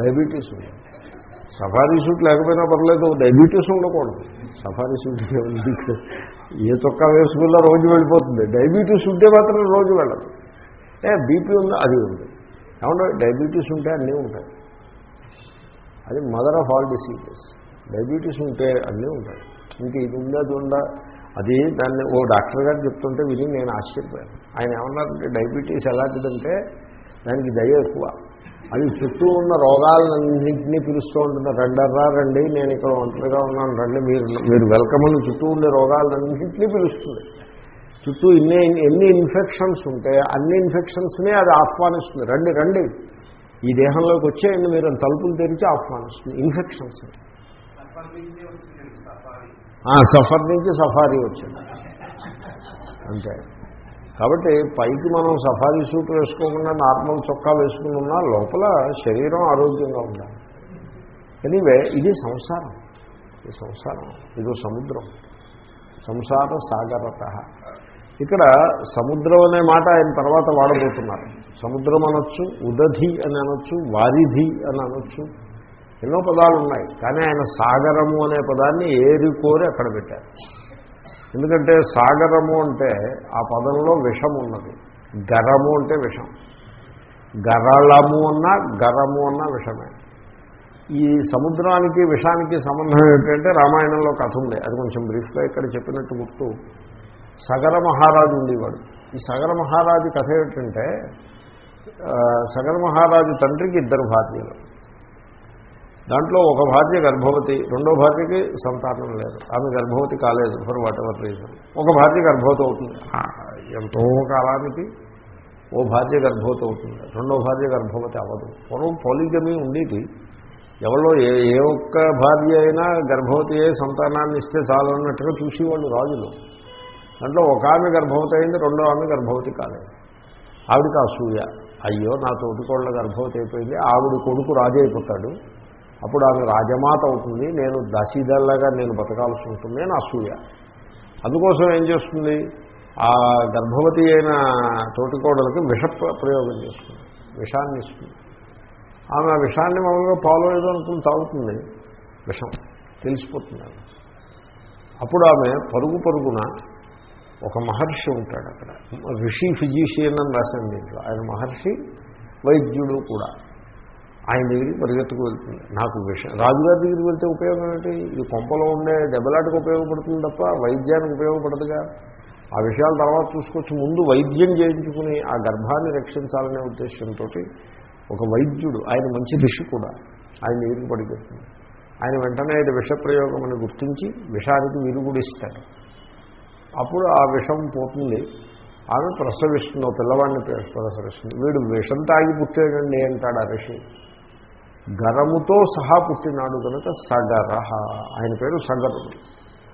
డయాబెటీస్ ఉంది. సఫారీ సూట్ లేకపోయినా పర్లేదు డయాబెటీస్ ఉండకూడదు. సఫారీ సూట్ ఉంది ఏ చొక్కా వేసుకున్నా రోజు వెళ్ళిపోతుంది. డయాబెటీస్ ఉంటే మాత్రం రోజు వెళ్ళదు. ఏ బీపీ ఉందా అది ఉంది. ఏమన్నా డయాబెటీస్ ఉంటే అన్నీ ఉంటాయి. అది mother of all diseases. Diabetes ఉంటే అన్నీ ఉంటాయి. ఇంకా ఇది ఉందా అది ఉందా? అది దాన్ని ఓ డాక్టర్ గారు చెప్తుంటే విని నేను ఆశ్చర్యపోయాను. ఆయన ఏమన్నారంటే డయాబెటీస్ ఎలాంటిదంటే దానికి దయ ఎక్కువ. అది చుట్టూ ఉన్న రోగాలన్నింటినీ పిలుస్తూ ఉంటుంది. రండర్రా రండి నేను ఇక్కడ ఒంటరిగా ఉన్నాను రండి మీరు మీరు వెల్కమ్ అని చుట్టూ ఉండే రోగాలన్నింటినీ పిలుస్తుంది. చుట్టూ ఇన్ని ఎన్ని ఇన్ఫెక్షన్స్ ఉంటే అన్ని ఇన్ఫెక్షన్స్నే అది ఆహ్వానిస్తుంది. రండి రండి. ఈ దేహంలోకి వచ్చేయండి మీరు తలుపులు తెరిచి ఆహ్వానిస్తుంది. ఇన్ఫెక్షన్స్ సఫర్ నుంచి సఫారీ వచ్చింది. అంతే. కాబట్టి పైకి మనం సఫారీ సూట్ వేసుకోకుండా నార్మల్ చొక్కా వేసుకుని ఉన్నా లోపల శరీరం ఆరోగ్యంగా ఉండాలి. ఎనీవే ఇది సంసారం. ఇది సంసారం. ఇదో సముద్రం. సంసార సాగరత. ఇక్కడ సముద్రం అనే మాట ఆయన తర్వాత వాడబోతున్నారు. సముద్రం అనొచ్చు ఉదధి అని అనొచ్చు వారిధి అని అనొచ్చు. ఎన్నో పదాలు ఉన్నాయి కానీ ఆయన సాగరము అనే పదాన్ని ఏరుకోరి అక్కడ పెట్టారు. ఎందుకంటే సాగరము అంటే ఆ పదంలో విషం ఉన్నది గరము అంటే విషం. గరళము అన్నా గరము అన్నా విషమే. ఈ సముద్రానికి విషానికి సంబంధం ఏంటంటే రామాయణంలో కథ ఉంది. అది కొంచెం బ్రీఫ్గా ఇక్కడ చెప్పినట్టు గుర్తు. సగర మహారాజు ఉండేవాడు. ఈ సగర మహారాజు కథ ఏమిటంటే సగర మహారాజు తండ్రికి ఇద్దరు భార్యలు. దాంట్లో ఒక భార్య గర్భవతి రెండో భార్యకి సంతానం లేదు. ఆమె గర్భవతి కాలేదు ఫర్ వాట్ ఎవర్ రీజన్ ఒక భార్య గర్భవతి అవుతుంది. ఎంతో కాలానికి ఓ భార్య గర్భవతి అవుతుంది. రెండో భార్య గర్భవతి అవ్వదు. పూర్వం పోలిగమి ఉండేది. ఎవరో ఏ ఏ ఒక్క భార్య అయినా గర్భవతి అయ్యే సంతానాన్ని ఇస్తే చాలు అన్నట్టుగా చూసేవాళ్ళు రాజులు. దాంట్లో ఒక ఆమె గర్భవతి అయింది రెండో ఆమె గర్భవతి కాలేదు. ఆవిడికి అసూయ. అయ్యో నా తోటికోళ్ళ గర్భవతి అయిపోయింది. ఆవిడ కొడుకు రాజు అయిపోతాడు అప్పుడు ఆమె రాజమాత అవుతుంది నేను దశీదల్లాగా నేను బతకాల్సి ఉంటుంది అని అసూయ. అందుకోసం ఏం చేస్తుంది? ఆ గర్భవతి అయిన తోటికోడలకి విష ప్రయోగం చేస్తుంది విషాన్ని ఇస్తుంది. ఆమె ఆ విషాన్ని మామూలుగా పాలు ఏదో అనుకుని తాగుతుంది విషం తెలిసిపోతుంది అప్పుడు ఆమె పరుగు పరుగున ఒక మహర్షి ఉంటాడు అక్కడ. ఋషి ఫిజీషియన్ అని రాశాను దీంట్లో. ఆయన మహర్షి వైద్యుడు కూడా. ఆయన దగ్గరికి పరిగెత్తుకు వెళ్తుంది. నాకు విషయం రాజుగారి దగ్గరికి వెళ్తే ఉపయోగం ఏంటి ఇది కొంపలో ఉండే దెబ్బలాటకు ఉపయోగపడుతుంది తప్ప వైద్యానికి ఉపయోగపడదుగా? ఆ విషయాల తర్వాత చూసుకొచ్చి ముందు వైద్యం చేయించుకుని ఆ గర్భాన్ని రక్షించాలనే ఉద్దేశంతో ఒక వైద్యుడు ఆయన మంచి ఋషి కూడా ఆయన దగ్గరికి పడిపోతుంది ఆయన వెంటనే ఇది విషప్రయోగం అని గుర్తించి విషానికి విరుగుడిస్తాడు అప్పుడు ఆ విషం పోతుంది. ఆమె ప్రసవిస్తుంది. ఓ పిల్లవాడిని ప్రసవిస్తుంది. వీడు విషం తాగి పుట్టాడండి అంటాడు ఆ ఋషి. గరముతో సహా పుట్టినాడు కనుక సగర ఆయన పేరు సగరుడు.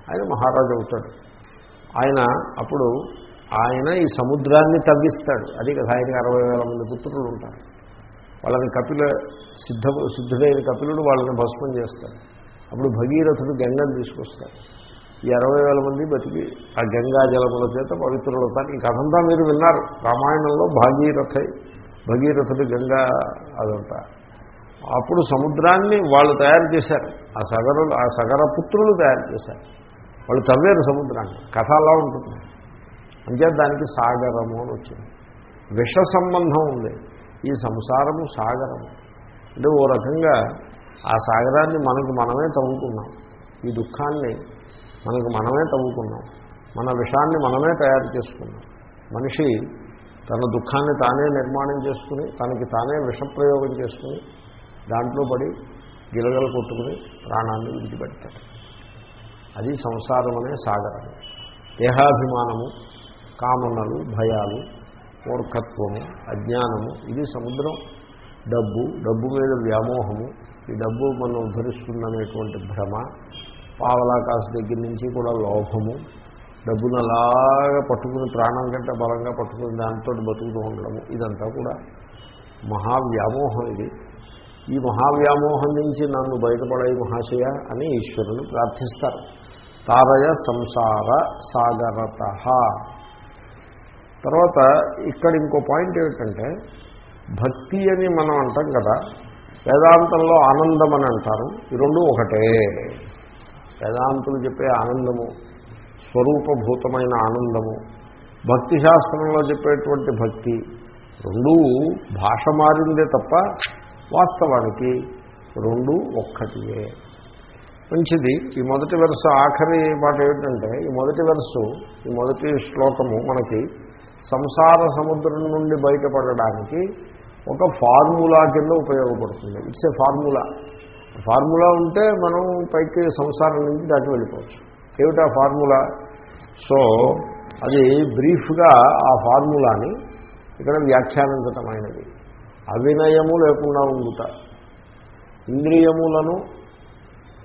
ఆయన మహారాజు అవుతాడు. ఆయన అప్పుడు ఆయన ఈ సముద్రాన్ని తవ్విస్తాడు. అది కదా ఆయనకి అరవై వేల మంది పుత్రులు ఉంటారు. వాళ్ళని కపిల సిద్ధ సిద్ధుడైన కపిలుడు వాళ్ళని భస్మం చేస్తాడు. అప్పుడు భగీరథుడు గంగను తీసుకొస్తాడు. ఈ అరవై వేల మంది బతికి ఆ గంగా జలముల చేత పవిత్రులవుతారు. ఈ కథంతా మీరు విన్నారు. రామాయణంలో భాగీరథ భగీరథుడు గంగా అదంటారు అప్పుడు సముద్రాన్ని వాళ్ళు తయారు చేశారు. ఆ సగరులు ఆ సగర పుత్రులు తయారు చేశారు. వాళ్ళు తవ్వారు సముద్రాన్ని. కథ అలా ఉంటుంది. అంచేత దానికి సాగరము అని వచ్చింది. విష సంబంధం ఉంది. ఈ సంసారము సాగరము. అంటే ఓ రకంగా ఆ సాగరాన్ని మనకు మనమే తవ్వుకున్నాం. ఈ దుఃఖాన్ని మనకు మనమే తవ్వుకున్నాం. మన విషాన్ని మనమే తయారు చేసుకున్నాం. మనిషి తన దుఃఖాన్ని తానే నిర్మాణం చేసుకుని తనకి తానే విషప్రయోగం చేసుకుని దాంట్లో పడి గిలగలు కొట్టుకుని ప్రాణాన్ని విడిచిపెడతాడు. అది సంసారం అనే సాగరం. దేహాభిమానము కామనలు భయాలు మూర్ఖత్వము అజ్ఞానము ఇది సముద్రం. డబ్బు డబ్బు మీద వ్యామోహము ఈ డబ్బు మనం ఉద్ధరిస్తుందనేటువంటి భ్రమ పావలాకాశ దగ్గర నుంచి కూడా లోభము డబ్బును అలాగా పట్టుకుని ప్రాణం కంటే బలంగా పట్టుకుని దానితోటి బతుకుతూ ఉండడము ఇదంతా కూడా మహావ్యామోహం ఇది. ఈ మహావ్యామోహం నుంచి నన్ను బయటపడే మహాశయ అని ఈశ్వరుని ప్రార్థిస్తారు. తారయ సంసార సాగరత. తర్వాత ఇక్కడ ఇంకో పాయింట్ ఏమిటంటే భక్తి అని మనం అంటాం కదా వేదాంతంలో ఆనందం అని అంటారు. ఈ రెండు ఒకటే. వేదాంతులు చెప్పే ఆనందము స్వరూపభూతమైన ఆనందము భక్తి శాస్త్రంలో చెప్పేటువంటి భక్తి రెండూ భాష మారిందే తప్ప వాస్తవానికి రెండు ఒక్కటియే. మంచిది. ఈ మొదటి వరుస ఆఖరి మాట ఏమిటంటే ఈ మొదటి వరుసు ఈ మొదటి శ్లోకము మనకి సంసార సముద్రం నుండి బయటపడడానికి ఒక ఫార్ములా కింద ఉపయోగపడుతుంది. It's a formula. ఫార్ములా ఉంటే మనం పైకి సంసారం నుంచి దాటి వెళ్ళిపోవచ్చు. ఏమిటా ఫార్ములా? సో అది బ్రీఫ్గా ఆ ఫార్ములాని ఇక్కడ వ్యాఖ్యానించటమైనది. అవినయము లేకుండా ఉండుట. ఇంద్రియములను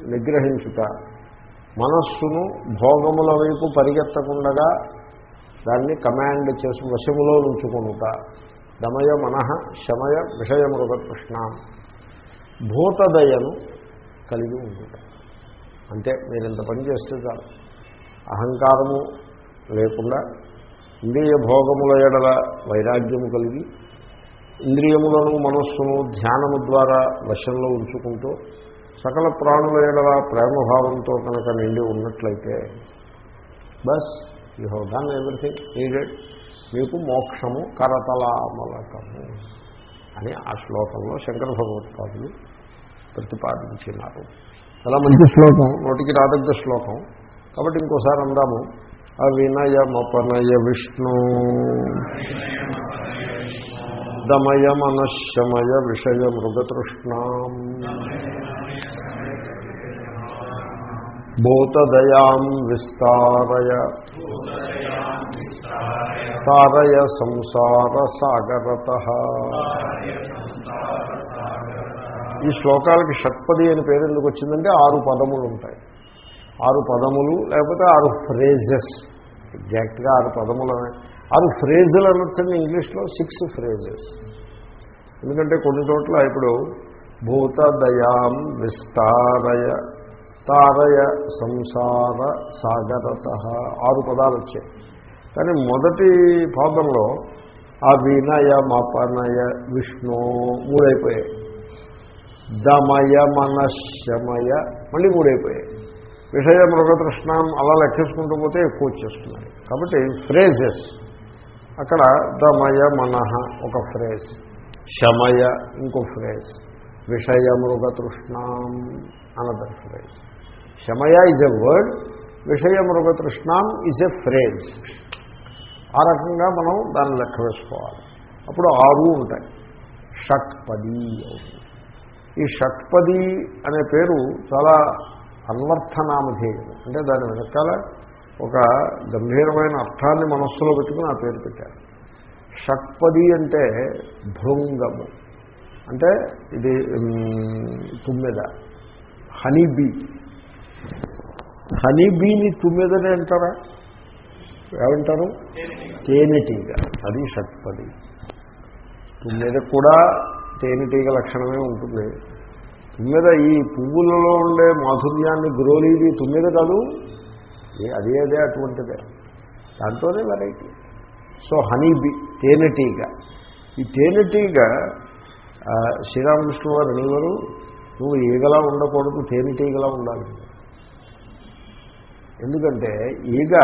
నిగ్రహించుట. మనస్సును భోగముల వైపు పరిగెత్తకుండగా దాన్ని కమాండ్ చేసి వశములో ఉంచుకునుట దమయ మనః శమయ విషయ కృష్ణ భూతదయను కలిగి ఉండుట. అంటే మీరు ఇంత పని చేస్తే చాలు. అహంకారము లేకుండా ఇంద్రియ భోగముల ఎడల వైరాగ్యము కలిగి ఇంద్రియములను మనస్సును ధ్యానము ద్వారా వశంలో ఉంచుకుంటూ సకల ప్రాణుల ఎడల ప్రేమభావంతో కనుక నిండి ఉన్నట్లయితే bus you have done everything needed. మీకు మోక్షము కరతలామలకము అని ఆ శ్లోకంలో శంకర భగవత్పాదులు ప్రతిపాదించినారు. చాలా మంచి శ్లోకం. నోటికి రాదగ్గ శ్లోకం. కాబట్టి ఇంకోసారి అందాము. అవినయమపనయ విష్ణు. దమయ విషయ మృగతృష్ణాం భూతదయాం విస్తారయ. తారయ సంసార సాగరత. ఈ శ్లోకాలకి షట్పది అని పేరు ఎందుకు వచ్చిందంటే ఆరు పదములు ఉంటాయి. ఆరు పదములు లేకపోతే ఆరు ఫ్రేజెస్. ఎగ్జాక్ట్గా ఆరు పదములు అనే ఆరు ఫ్రేజులు అనొచ్చండి ఇంగ్లీష్లో సిక్స్ ఫ్రేజెస్. ఎందుకంటే కొన్ని చోట్ల ఇప్పుడు భూతదయాం విస్తారయ తారయ సంసార సాగరత ఆరు పదాలు వచ్చాయి. కానీ మొదటి పాదంలో ఆ వినయ మపనయ విష్ణు మూడైపోయాయి. దమయ మనశమయ మళ్ళీ మూడైపోయాయి. విషయ మృగతృష్ణం అలా లెక్కేసుకుంటూ పోతే ఎక్కువ వచ్చేస్తున్నాయి. కాబట్టి ఫ్రేజెస్. అక్కడ దమయ మనహ ఒక ఫ్రేజ్. శమయ ఇంకో ఫ్రేజ్. విషయమృగ తృష్ణాం అనదర్ ఫ్రేజ్. శమయ ఈజ్ ఎ వర్డ్ విషయమృగ మృగతృష్ణాం ఈజ్ ఎ ఫ్రేజ్. ఆ రకంగా మనం దాన్ని లెక్క వేసుకోవాలి. అప్పుడు ఆరు ఉంటాయి. షట్పది అవుతుంది. ఈ షట్పది అనే పేరు చాలా అన్వర్థనామధేయం. అంటే దాని వెనకాల ఒక గంభీరమైన అర్థాన్ని మనస్సులో పెట్టుకుని ఆ పేరు పెట్టారు. షట్పది అంటే భృంగము. అంటే ఇది తుమ్మెద. హనీబీ హనీబీని తుమ్మెదనే అంటారా? ఏమంటారు? తేనెటీగ అది షట్పది. తుమ్మెద కూడా తేనెటీగ లక్షణమే ఉంటుంది. తుమ్మెద ఈ పువ్వులలో ఉండే మాధుర్యాన్ని గ్రోలీది తుమ్మెద కాదు. అదే అదే అటువంటిదే. దాంతోనే వెరైటీ సో హనీబీ తేనెటీగ ఈ తేనెటీగ శ్రీరామకృష్ణ వారు అనేవారు నువ్వు ఈగలా ఉండకూడదు తేనెటీగలా ఉండాలి. ఎందుకంటే ఈగ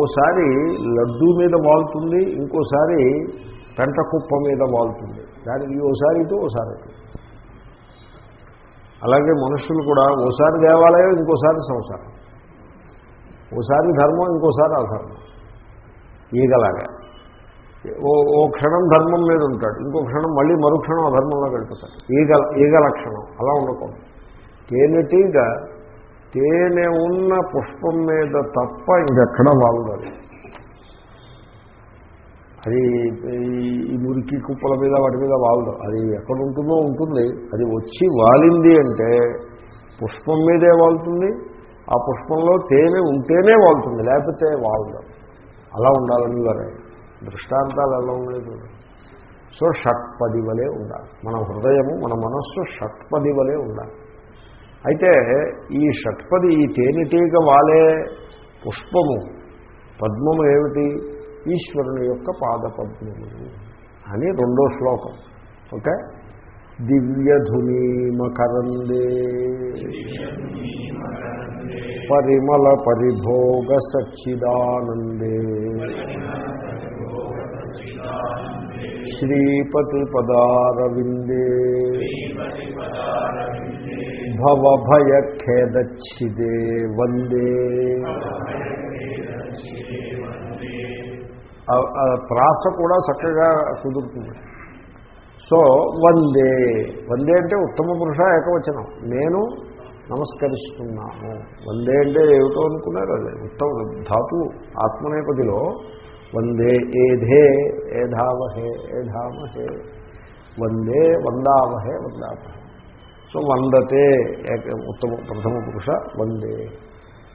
ఓసారి లడ్డూ మీద వాళ్తుంది ఇంకోసారి పెంట కుప్ప మీద వాళ్తుంది. దానికి ఓసారి ఇటు ఓసారి ఇటు అలాగే మనుషులు కూడా ఓసారి దేవాలయం ఇంకోసారి సంసారం. ఓసారి ధర్మం ఇంకోసారి అధర్మం. ఈగలాగా. ఓ ఓ క్షణం ధర్మం మీద ఉంటాడు ఇంకో క్షణం మళ్ళీ మరుక్షణం అధర్మంలో గడిపోతాడు. ఈగ ఈగ లక్షణం అలా ఉండకూడదు. తేనెటీగ తేనె ఉన్న పుష్పం మీద తప్ప ఇంకెక్కడ వాలదు అది. ఈ మురికి కుప్పల మీద వాటి మీద వాలదు అది ఎక్కడ ఉంటుందో ఉంటుంది అది వచ్చి వాలింది అంటే పుష్పం మీదే వాలుతుంది ఆ పుష్పంలో తేనె ఉంటేనే వాళ్తుంది లేకపోతే వాలదు అలా ఉండాలని వారే. దృష్టాంతాలు ఎలా ఉండలేదు సో షట్పది వలే ఉండాలి. మన హృదయము మన మనస్సు షట్పది వలే ఉండాలి. అయితే ఈ షట్పది ఈ తేనెటీగ వాలే పుష్పము పద్మము ఏమిటి? ఈశ్వరుని యొక్క పాదపద్మములు అని రెండో శ్లోకం. ఓకే? దివ్యధునీమకరందే పరిమళ పరిభోగ సచ్చిదానందే శ్రీపతిపదారవిందే భవభయఖేదచ్చిదే వందే ప్రాస కూడా చక్కగా కుదురుతుంది. సో వందే. వందే అంటే ఉత్తమ పురుష ఏకవచనం. నేను నమస్కరిస్తున్నాను. వందే అంటే ఏమిటో అనుకున్నారు అదే. ఉత్తమ ధాతు ఆత్మనేపదిలో వందే ఏధే ఏధావహే ఏధామహే. వందే వందావహే వందావహే సో వందతే ఏక ఉత్తమ ప్రథమ పురుష వందే.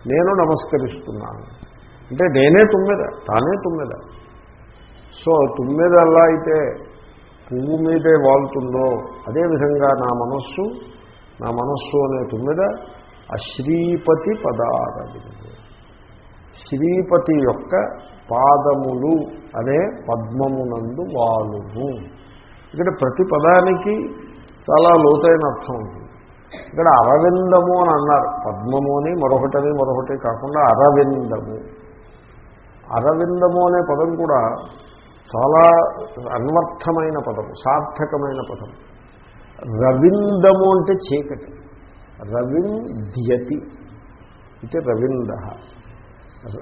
నేను నమస్కరిస్తున్నాను. అంటే నేనే తుమ్మెద తానే తుమ్మెద. సో తుమ్మెద అలా అయితే పువ్వు మీదే వాలుతుందో అదేవిధంగా నా మనస్సు నా మనస్సు అనే తుమ్మిద ఆ శ్రీపతి పదారవిందే శ్రీపతి యొక్క పాదములు అనే పద్మమునందు వాలుము. ఇక్కడ ప్రతి పదానికి చాలా లోతైన అర్థం ఉంది. ఇక్కడ అరవిందము అని అన్నారు. పద్మము అని మరొకటని మరొకటి కాకుండా అరవిందము. అరవిందము అనే పదం కూడా చాలా అన్వర్థమైన పదము సార్థకమైన పదం. రవిందము అంటే చీకటి. రవింద్యతి అంటే రవింద.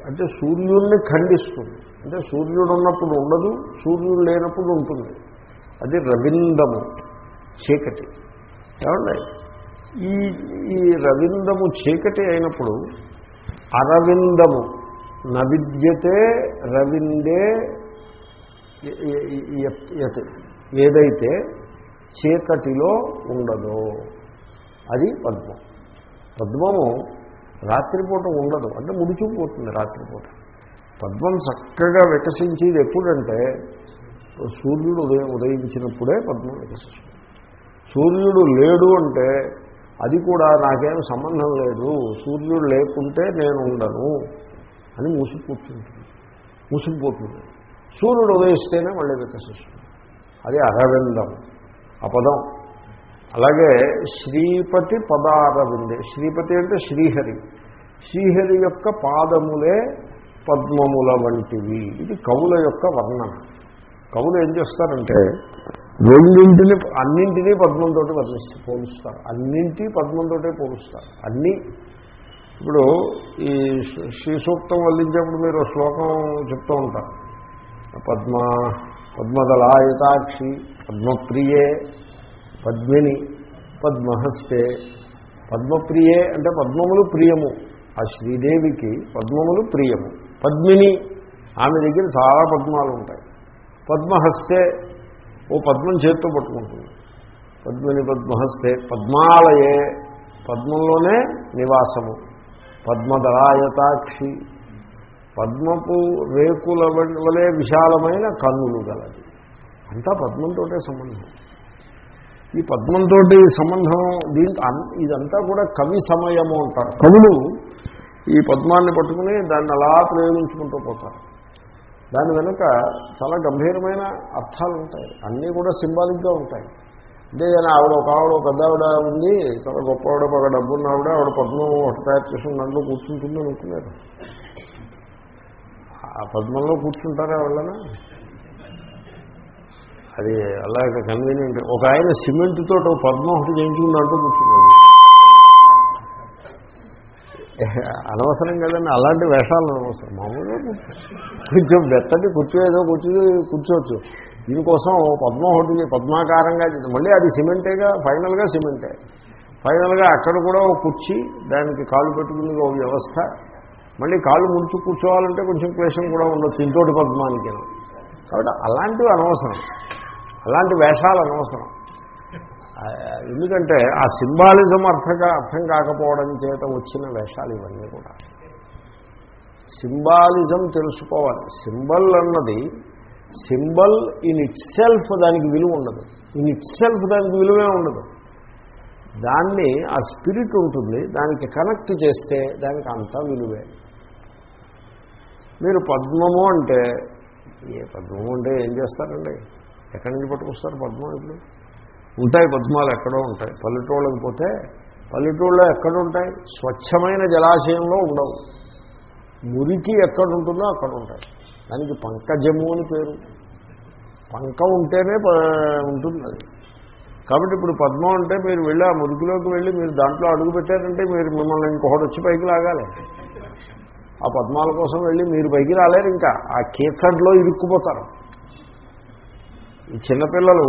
అంటే సూర్యుడిని ఖండిస్తుంది. అంటే సూర్యుడు ఉన్నప్పుడు ఉండదు సూర్యుడు లేనప్పుడు ఉంటుంది. అది రవిందము చీకటి. ఏమండి? ఈ ఈ రవిందము చీకటి అయినప్పుడు అరవిందము నవిద్యతే రవిందే యత్ ఏదైతే చీకటిలో ఉండదో అది పద్మం. పద్మము రాత్రిపూట ఉండదు. అంటే ముడిచిపోతుంది రాత్రిపూట. పద్మం చక్కగా వికసించేది ఎప్పుడంటే సూర్యుడు ఉదయం ఉదయించినప్పుడే పద్మం వికసిస్తుంది. సూర్యుడు లేడు అంటే అది కూడా నాకేం సంబంధం లేదు. సూర్యుడు లేకుంటే నేను ఉండను అని మూసి కూర్చుంటుంది మూసిపోతుంది. సూర్యుడు ఉదయిస్తేనే మళ్ళీ వికసిస్తుంది. అది అరవిందం ఆ పదం అలాగే శ్రీపతి పదారవిందే. శ్రీపతి అంటే శ్రీహరి. శ్రీహరి యొక్క పాదములే పద్మముల వంటివి. ఇది కవుల యొక్క వర్ణన. కవులు ఏం చేస్తారంటే రెండింటిని అన్నింటినీ పద్మంతో వర్ణిస్తారు పోలుస్తారు. అన్నింటి పద్మంతో పోలుస్తారు. అన్నీ. ఇప్పుడు ఈ శ్రీ సూక్తం వల్లించేప్పుడు మీరు శ్లోకం చెప్తూ ఉంటారు. పద్మ పద్మదలాయతాక్షి పద్మప్రియే పద్మిని పద్మహస్తే. పద్మప్రియే అంటే పద్మములు ప్రియము. ఆ శ్రీదేవికి పద్మములు ప్రియము. పద్మిని ఆమె దగ్గర చాలా పద్మాలు ఉంటాయి పద్మహస్తే ఓ పద్మం చేత్తో పట్టుకుంటుంది. పద్మిని పద్మహస్తే పద్మాలయే పద్మంలోనే నివాసము. పద్మదళాయతాక్షి పద్మపు రేకుల వలె విశాలమైన కన్నులు గలది అంతా పద్మంతో సంబంధం. ఈ పద్మంతో సంబంధం దీంతో ఇదంతా కూడా కవి సమయము అంటారు. కవులు ఈ పద్మాన్ని పట్టుకుని దాన్ని అలా ప్రయోగించుకుంటూ పోతారు. దాని వెనుక చాలా గంభీరమైన అర్థాలు ఉంటాయి. అన్నీ కూడా సింబాలిక్గా ఉంటాయి. అంటే కానీ ఆవిడ ఒక ఆవిడ పెద్ద ఆవిడ ఉంది చాలా గొప్ప ఆవిడ ఒక డబ్బున్న ఆవిడ ఆవిడ పద్మం ఒకటి తయారు చేసుకుని దాంట్లో కూర్చుంటుంది అనుకున్నారు. ఆ పద్మంలో కూర్చుంటారా వాళ్ళనా? అది అలాగే కన్వీనియంట్ ఒక ఆయన సిమెంట్ తోట పద్మం ఒకటి చేయించుకున్నట్టు కూర్చున్నాడు. అనవసరం కదండి అలాంటి వేషాలు అనవసరం. మామూలుగా కొంచెం బెత్తటి కూర్చో ఏదో కూర్చోవచ్చు. దీనికోసం పద్మ ఒకటి పద్మాకారంగా మళ్ళీ అది సిమెంటేగా ఫైనల్గా సిమెంటే. ఫైనల్గా అక్కడ కూడా ఒక కుర్చీ దానికి కాలు పెట్టుకునే ఒక వ్యవస్థ. మళ్ళీ కాళ్ళు ముంచు కూర్చోవాలంటే కొంచెం క్లేశం కూడా ఉండొచ్చు ఇంతోటి పద్మానికిన కాబట్టి అలాంటివి అనవసరం. అలాంటి వేషాలు అనవసరం. ఎందుకంటే ఆ సింబాలిజం అర్థంగా అర్థం కాకపోవడం చేత వచ్చిన వేషాలు ఇవన్నీ కూడా. సింబాలిజం తెలుసుకోవాలి. సింబల్ అన్నది సింబల్ ఇన్ ఇట్ సెల్ఫ్ దానికి విలువ ఉండదు. ఇన్ ఇట్ సెల్ఫ్ దానికి విలువే ఉండదు. దాన్ని ఆ స్పిరిట్ ఉంటుంది దానికి కనెక్ట్ చేస్తే దానికి అంతా విలువే. మీరు పద్మము అంటే ఏ పద్మము అంటే ఏం చేస్తారండి? ఎక్కడి నుంచి పట్టుకొస్తారు పద్మం ఇప్పుడు? ఉంటాయి పద్మాలు ఎక్కడో ఉంటాయి. పల్లెటూళ్ళకి పోతే పల్లెటూళ్ళలో ఎక్కడ ఉంటాయి? స్వచ్ఛమైన జలాశయంలో ఉండవు. మురికి ఎక్కడ ఉంటుందో అక్కడ ఉంటాయి. దానికి పంకజము అని పేరు. పంక ఉంటేనే ఉంటుంది అది కాబట్టి ఇప్పుడు పద్మం అంటే మీరు వెళ్ళి ఆ మురికిలోకి వెళ్ళి మీరు దాంట్లో అడుగు పెట్టారంటే మీరు మిమ్మల్ని ఇంకొకటి వచ్చి పైకి లాగాలి. ఆ పద్మాల కోసం వెళ్ళి మీరు పైకి రాలేరు ఇంకా. ఆ కీచడ్లో ఇరుక్కుపోతారు. ఈ చిన్నపిల్లలు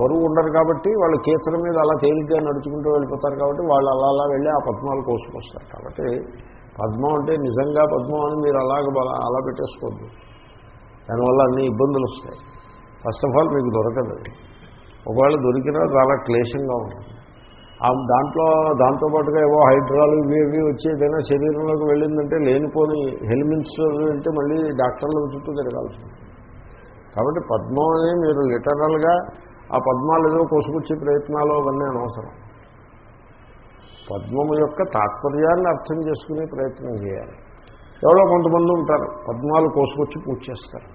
బరువు ఉండరు కాబట్టి వాళ్ళు కీచడం మీద అలా తేలిగ్గా నడుచుకుంటూ వెళ్ళిపోతారు కాబట్టి వాళ్ళు అలా అలా వెళ్ళి ఆ పద్మాలు కోసుకొస్తారు. కాబట్టి పద్మం అంటే నిజంగా పద్మం అని మీరు అలాగ అలా పెట్టేసుకోవద్దు. దానివల్ల అన్ని ఇబ్బందులు వస్తాయి ఫస్ట్ ఆఫ్ ఆల్ మీకు దొరకదు ఒకవేళ దొరికినా చాలా క్లేశంగా ఉంటుంది. ఆ దాంట్లో దాంతోపాటుగా ఏవో హైడ్రాలు ఇవి ఇవి వచ్చి ఏదైనా శరీరంలోకి వెళ్ళిందంటే లేనిపోని హెల్మెట్స్ అంటే మళ్ళీ డాక్టర్ల చుట్టూ తిరగాల్సి కాబట్టి పద్మం అని మీరు లిటరల్గా ఆ పద్మాలు ఏదో కోసుకొచ్చే ప్రయత్నాలు అవన్నీ అనవసరం. పద్మము యొక్క తాత్పర్యాన్ని అర్థం చేసుకునే ప్రయత్నం చేయాలి. ఎవరో కొంతమంది ఉంటారు పద్మాలు కోసుకొచ్చి పూజ చేస్తారు.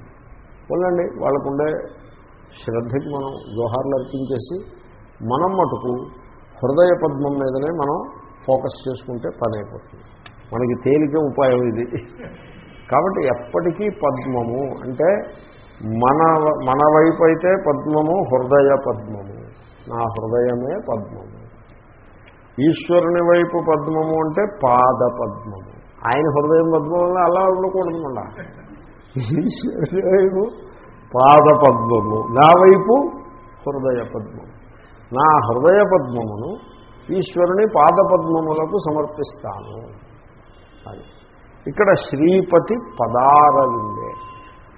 వాళ్ళండి వాళ్ళకుండే శ్రద్ధకి మనం జోహార్లు అర్పించేసి మనం మటుకు హృదయ పద్మం మీదనే మనం ఫోకస్ చేసుకుంటే పని అయిపోతుంది. మనకి తేలిక ఉపాయం ఇది. కాబట్టి ఎప్పటికీ పద్మము అంటే మన మన వైపు అయితే పద్మము హృదయ పద్మము. నా హృదయమే పద్మము. ఈశ్వరుని వైపు పద్మము అంటే పాద పద్మము. ఆయన హృదయం పద్మం అలా ఉండకూడదు మళ్ళా. ఈశ్వరుని వైపు పాద పద్మము. నా వైపు హృదయ పద్మము. నా హృదయ పద్మమును ఈశ్వరుని పాద పద్మములకు సమర్పిస్తాను. అది. ఇక్కడ శ్రీపతి పదారవిందే.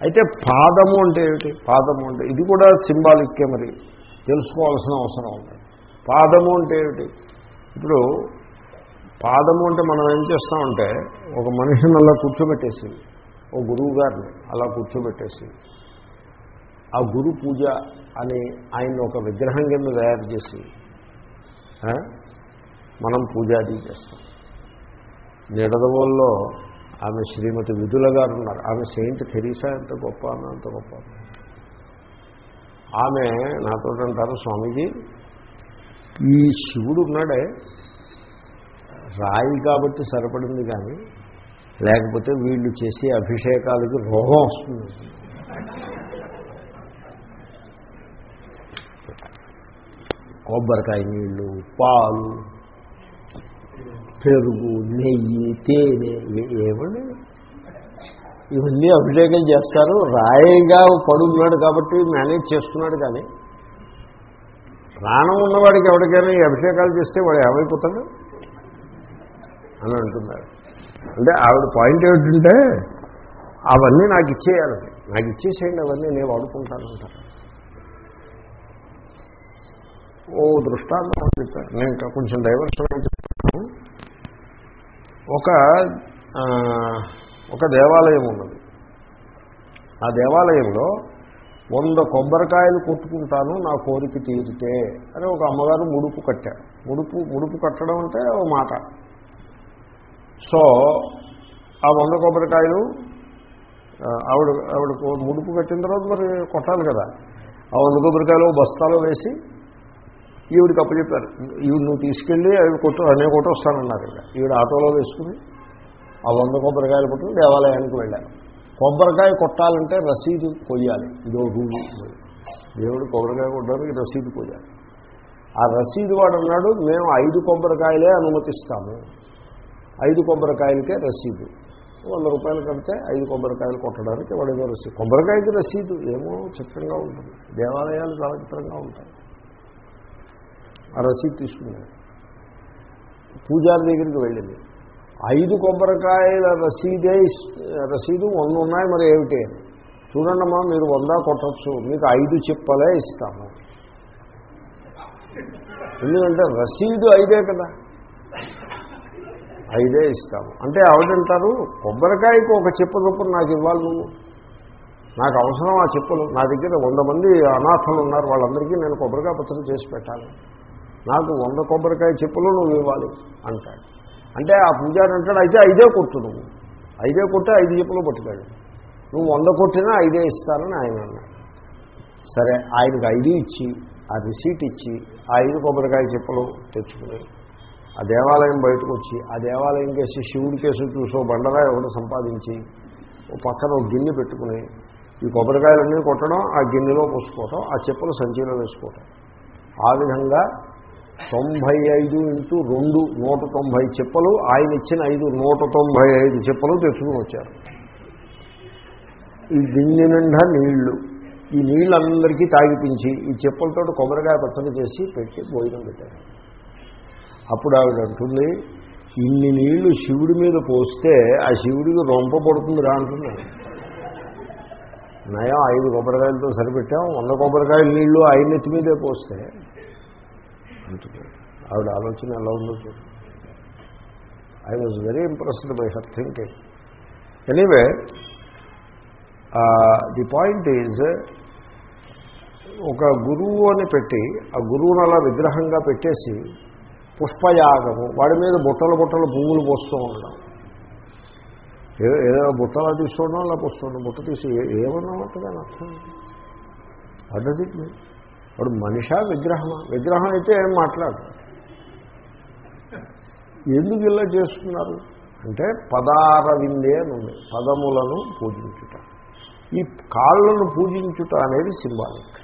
అయితే పాదము అంటే ఏమిటి? పాదము అంటే ఇది కూడా సింబాలిక్కే మరి. తెలుసుకోవాల్సిన అవసరం ఉంది. పాదము అంటే ఏమిటి? ఇప్పుడు పాదము అంటే మనం ఏం చేస్తామంటే ఒక మనిషిని అలా కూర్చోబెట్టేసి ఓ గురువు గారిని అలా కూర్చోబెట్టేసి ఆ గురు పూజ అని ఆయన ఒక విగ్రహం కింద తయారు చేసి మనం పూజాది చేస్తాం. నిడదవోల్లో ఆమె శ్రీమతి విధుల గారు ఉన్నారు. ఆమె సెయింట్ థెరీసా ఎంత గొప్ప ఆమె అంత గొప్ప. ఆమె. ఆమె నాతో అంటారు స్వామీజీ ఈ శివుడు ఉన్నాడే. రాయి కాబట్టి సరిపడింది కానీ లేకపోతే వీళ్ళు చేసే అభిషేకాలకి రోగం వస్తుంది. కొబ్బరికాయ నీళ్ళు పాలు పెరుగు నెయ్యి తేనె ఏమండి? ఇవన్నీ అభిషేకం చేస్తారు. రాయిగా పడున్నాడు కాబట్టి మేనేజ్ చేస్తున్నాడు కానీ ప్రాణం ఉన్నవాడికి ఎవరికైనా ఈ అభిషేకాలు చేస్తే వాడు ఏమైపోతాడు? అని అంటున్నారు. అంటే ఆవిడ పాయింట్ ఏమిటంటే అవన్నీ నాకు ఇచ్చేయాలి. నాకు ఇచ్చేసేయండి అవన్నీ నేను వాడుకుంటాను అంటారు. ఓ దృష్టాంతం చెప్పాను నేను ఇంకా కొంచెం డైవర్షన్ చెప్తాను ఒక ఒక దేవాలయం ఉన్నది. ఆ దేవాలయంలో వంద కొబ్బరికాయలు కొట్టుకుంటాను నా కోరిక తీరితే అని ఒక అమ్మగారు ముడుపు కట్టారు. ముడుపు ముడుపు కట్టడం అంటే ఓ మాట. సో ఆ వంద కొబ్బరికాయలు ఆవిడ ఆవిడ ముడుపు కట్టిన తర్వాత మరి కొట్టాలి కదా. ఆ వంద కొబ్బరికాయలు బస్తాలో వేసి ఈవిడికి అప్పచెప్పారు. ఈవిడ నువ్వు తీసుకెళ్ళి అవి కొట్టు అనే కొట్టొస్తానన్నారు ఇక్కడ ఈవిడ ఆటోలో వేసుకుని ఆ వంద కొబ్బరికాయలు పట్టుకుని దేవాలయానికి వెళ్ళారు. కొబ్బరికాయ కొట్టాలంటే రసీదు కొయ్యాలి. ఇదో రూలు. దేవుడు కొబ్బరికాయ కొట్టడానికి రసీదు కొయ్యాలి. ఆ రసీదు వాడు అన్నాడు మేము ఐదు కొబ్బరికాయలే అనుమతిస్తాము. ఐదు కొబ్బరికాయలకే రసీదు. వంద రూపాయలు కడితే ఐదు కొబ్బరికాయలు కొట్టడానికి వాడేదో రసీదు. కొబ్బరికాయకి రసీదు ఏమో చిత్రంగా ఉంటుంది. దేవాలయాలు చాలా చిత్రంగా ఉంటాయి. ఆ రసీదు తీసుకున్నాడు. పూజారి దగ్గరికి వెళ్ళింది. ఐదు కొబ్బరికాయల రసీదే రసీదు వంద ఉన్నాయి మరి ఏమిటి? చూడండమ్మా మీరు వంద కొట్టచ్చు. మీకు ఐదు చిప్పలే ఇస్తాము. ఎందుకంటే రసీదు ఐదే కదా. ఐదే ఇస్తాము. అంటే ఆవిడంటారు కొబ్బరికాయకు ఒక చిప్ప చొప్పున నాకు ఇవ్వాలి నువ్వు. నాకు అవసరం ఆ చెప్పులు. నా దగ్గర వంద మంది అనాథలు ఉన్నారు వాళ్ళందరికీ నేను కొబ్బరికాయ పచ్చడి చేసి పెట్టాలి. నాకు వంద కొబ్బరికాయ చెప్పులు నువ్వు ఇవ్వాలి అంటాడు. అంటే ఆ పూజారి అంటాడు అయితే ఐదే కొట్టు నువ్వు. ఐదే కొట్టి ఐదు చెప్పులు పట్టుకాడు నువ్వు వంద కొట్టినా ఐదే ఇస్తానని ఆయన అన్నాడు. సరే ఆయనకు ఐదు ఇచ్చి ఆ రిసీట్ ఇచ్చి ఆ ఐదు కొబ్బరికాయ చెప్పులు తెచ్చుకుని ఆ దేవాలయం బయటకు వచ్చి ఆ దేవాలయం కేసి శివుడి కేసు చూసో బండరాయి ఒకటి సంపాదించి పక్కన ఒక గిన్నె పెట్టుకుని ఈ కొబ్బరికాయలన్నీ కొట్టడం ఆ గిన్నెలో పోసుకోవటం ఆ చెప్పులు సంచిలో వేసుకోవటం. ఆ విధంగా తొంభై ఐదు ఇంటూ రెండు నూట తొంభై చెప్పలు ఆయన ఇచ్చిన ఐదు నూట తొంభై ఐదు చెప్పలు తెచ్చుకుని వచ్చారు. ఈ గిన్నె నిండా నీళ్ళు. ఈ నీళ్ళందరికీ తాగిపించి ఈ చెప్పులతో కొబ్బరికాయ పచ్చడి చేసి పెట్టి భోజనం పెట్టారు. అప్పుడు ఆవిడ అంటుంది ఇన్ని నీళ్ళు శివుడి మీద పోస్తే ఆ శివుడికి రొంప పడుతుంది రా అంటున్నాను నయం ఐదు కొబ్బరికాయలతో సరిపెట్టాం వంద కొబ్బరికాయల నీళ్ళు ఐదు నెత్తి మీదే పోస్తే అంటుంది ఆవిడ ఆలోచన ఎలా ఉందో చూడు. I was very impressed by her thinking anyway the point is ఒక గురువు అని పెట్టి ఆ గురువును అలా విగ్రహంగా పెట్టేసి పుష్పయాగము వాడి మీద బుట్టలు బుట్టలు పువ్వులు పోస్తూ ఉండడం. ఏదో ఏదో బుట్టలా తీసుకోవడం అలా పోస్తుండడం బుట్ట తీసి ఏమన్నా ఏమన్నట్టుగా అర్థం వాట్ డస్ ఇట్ మీన్ వాడు మనిష విగ్రహమా? విగ్రహం అయితే ఏం మాట్లాడు ఎందుకు ఇలా చేస్తున్నారు? అంటే పదారవిందే అని ఉంది. పదములను పూజించుట. ఈ కాళ్ళను పూజించుట అనేది సింబాలిక్.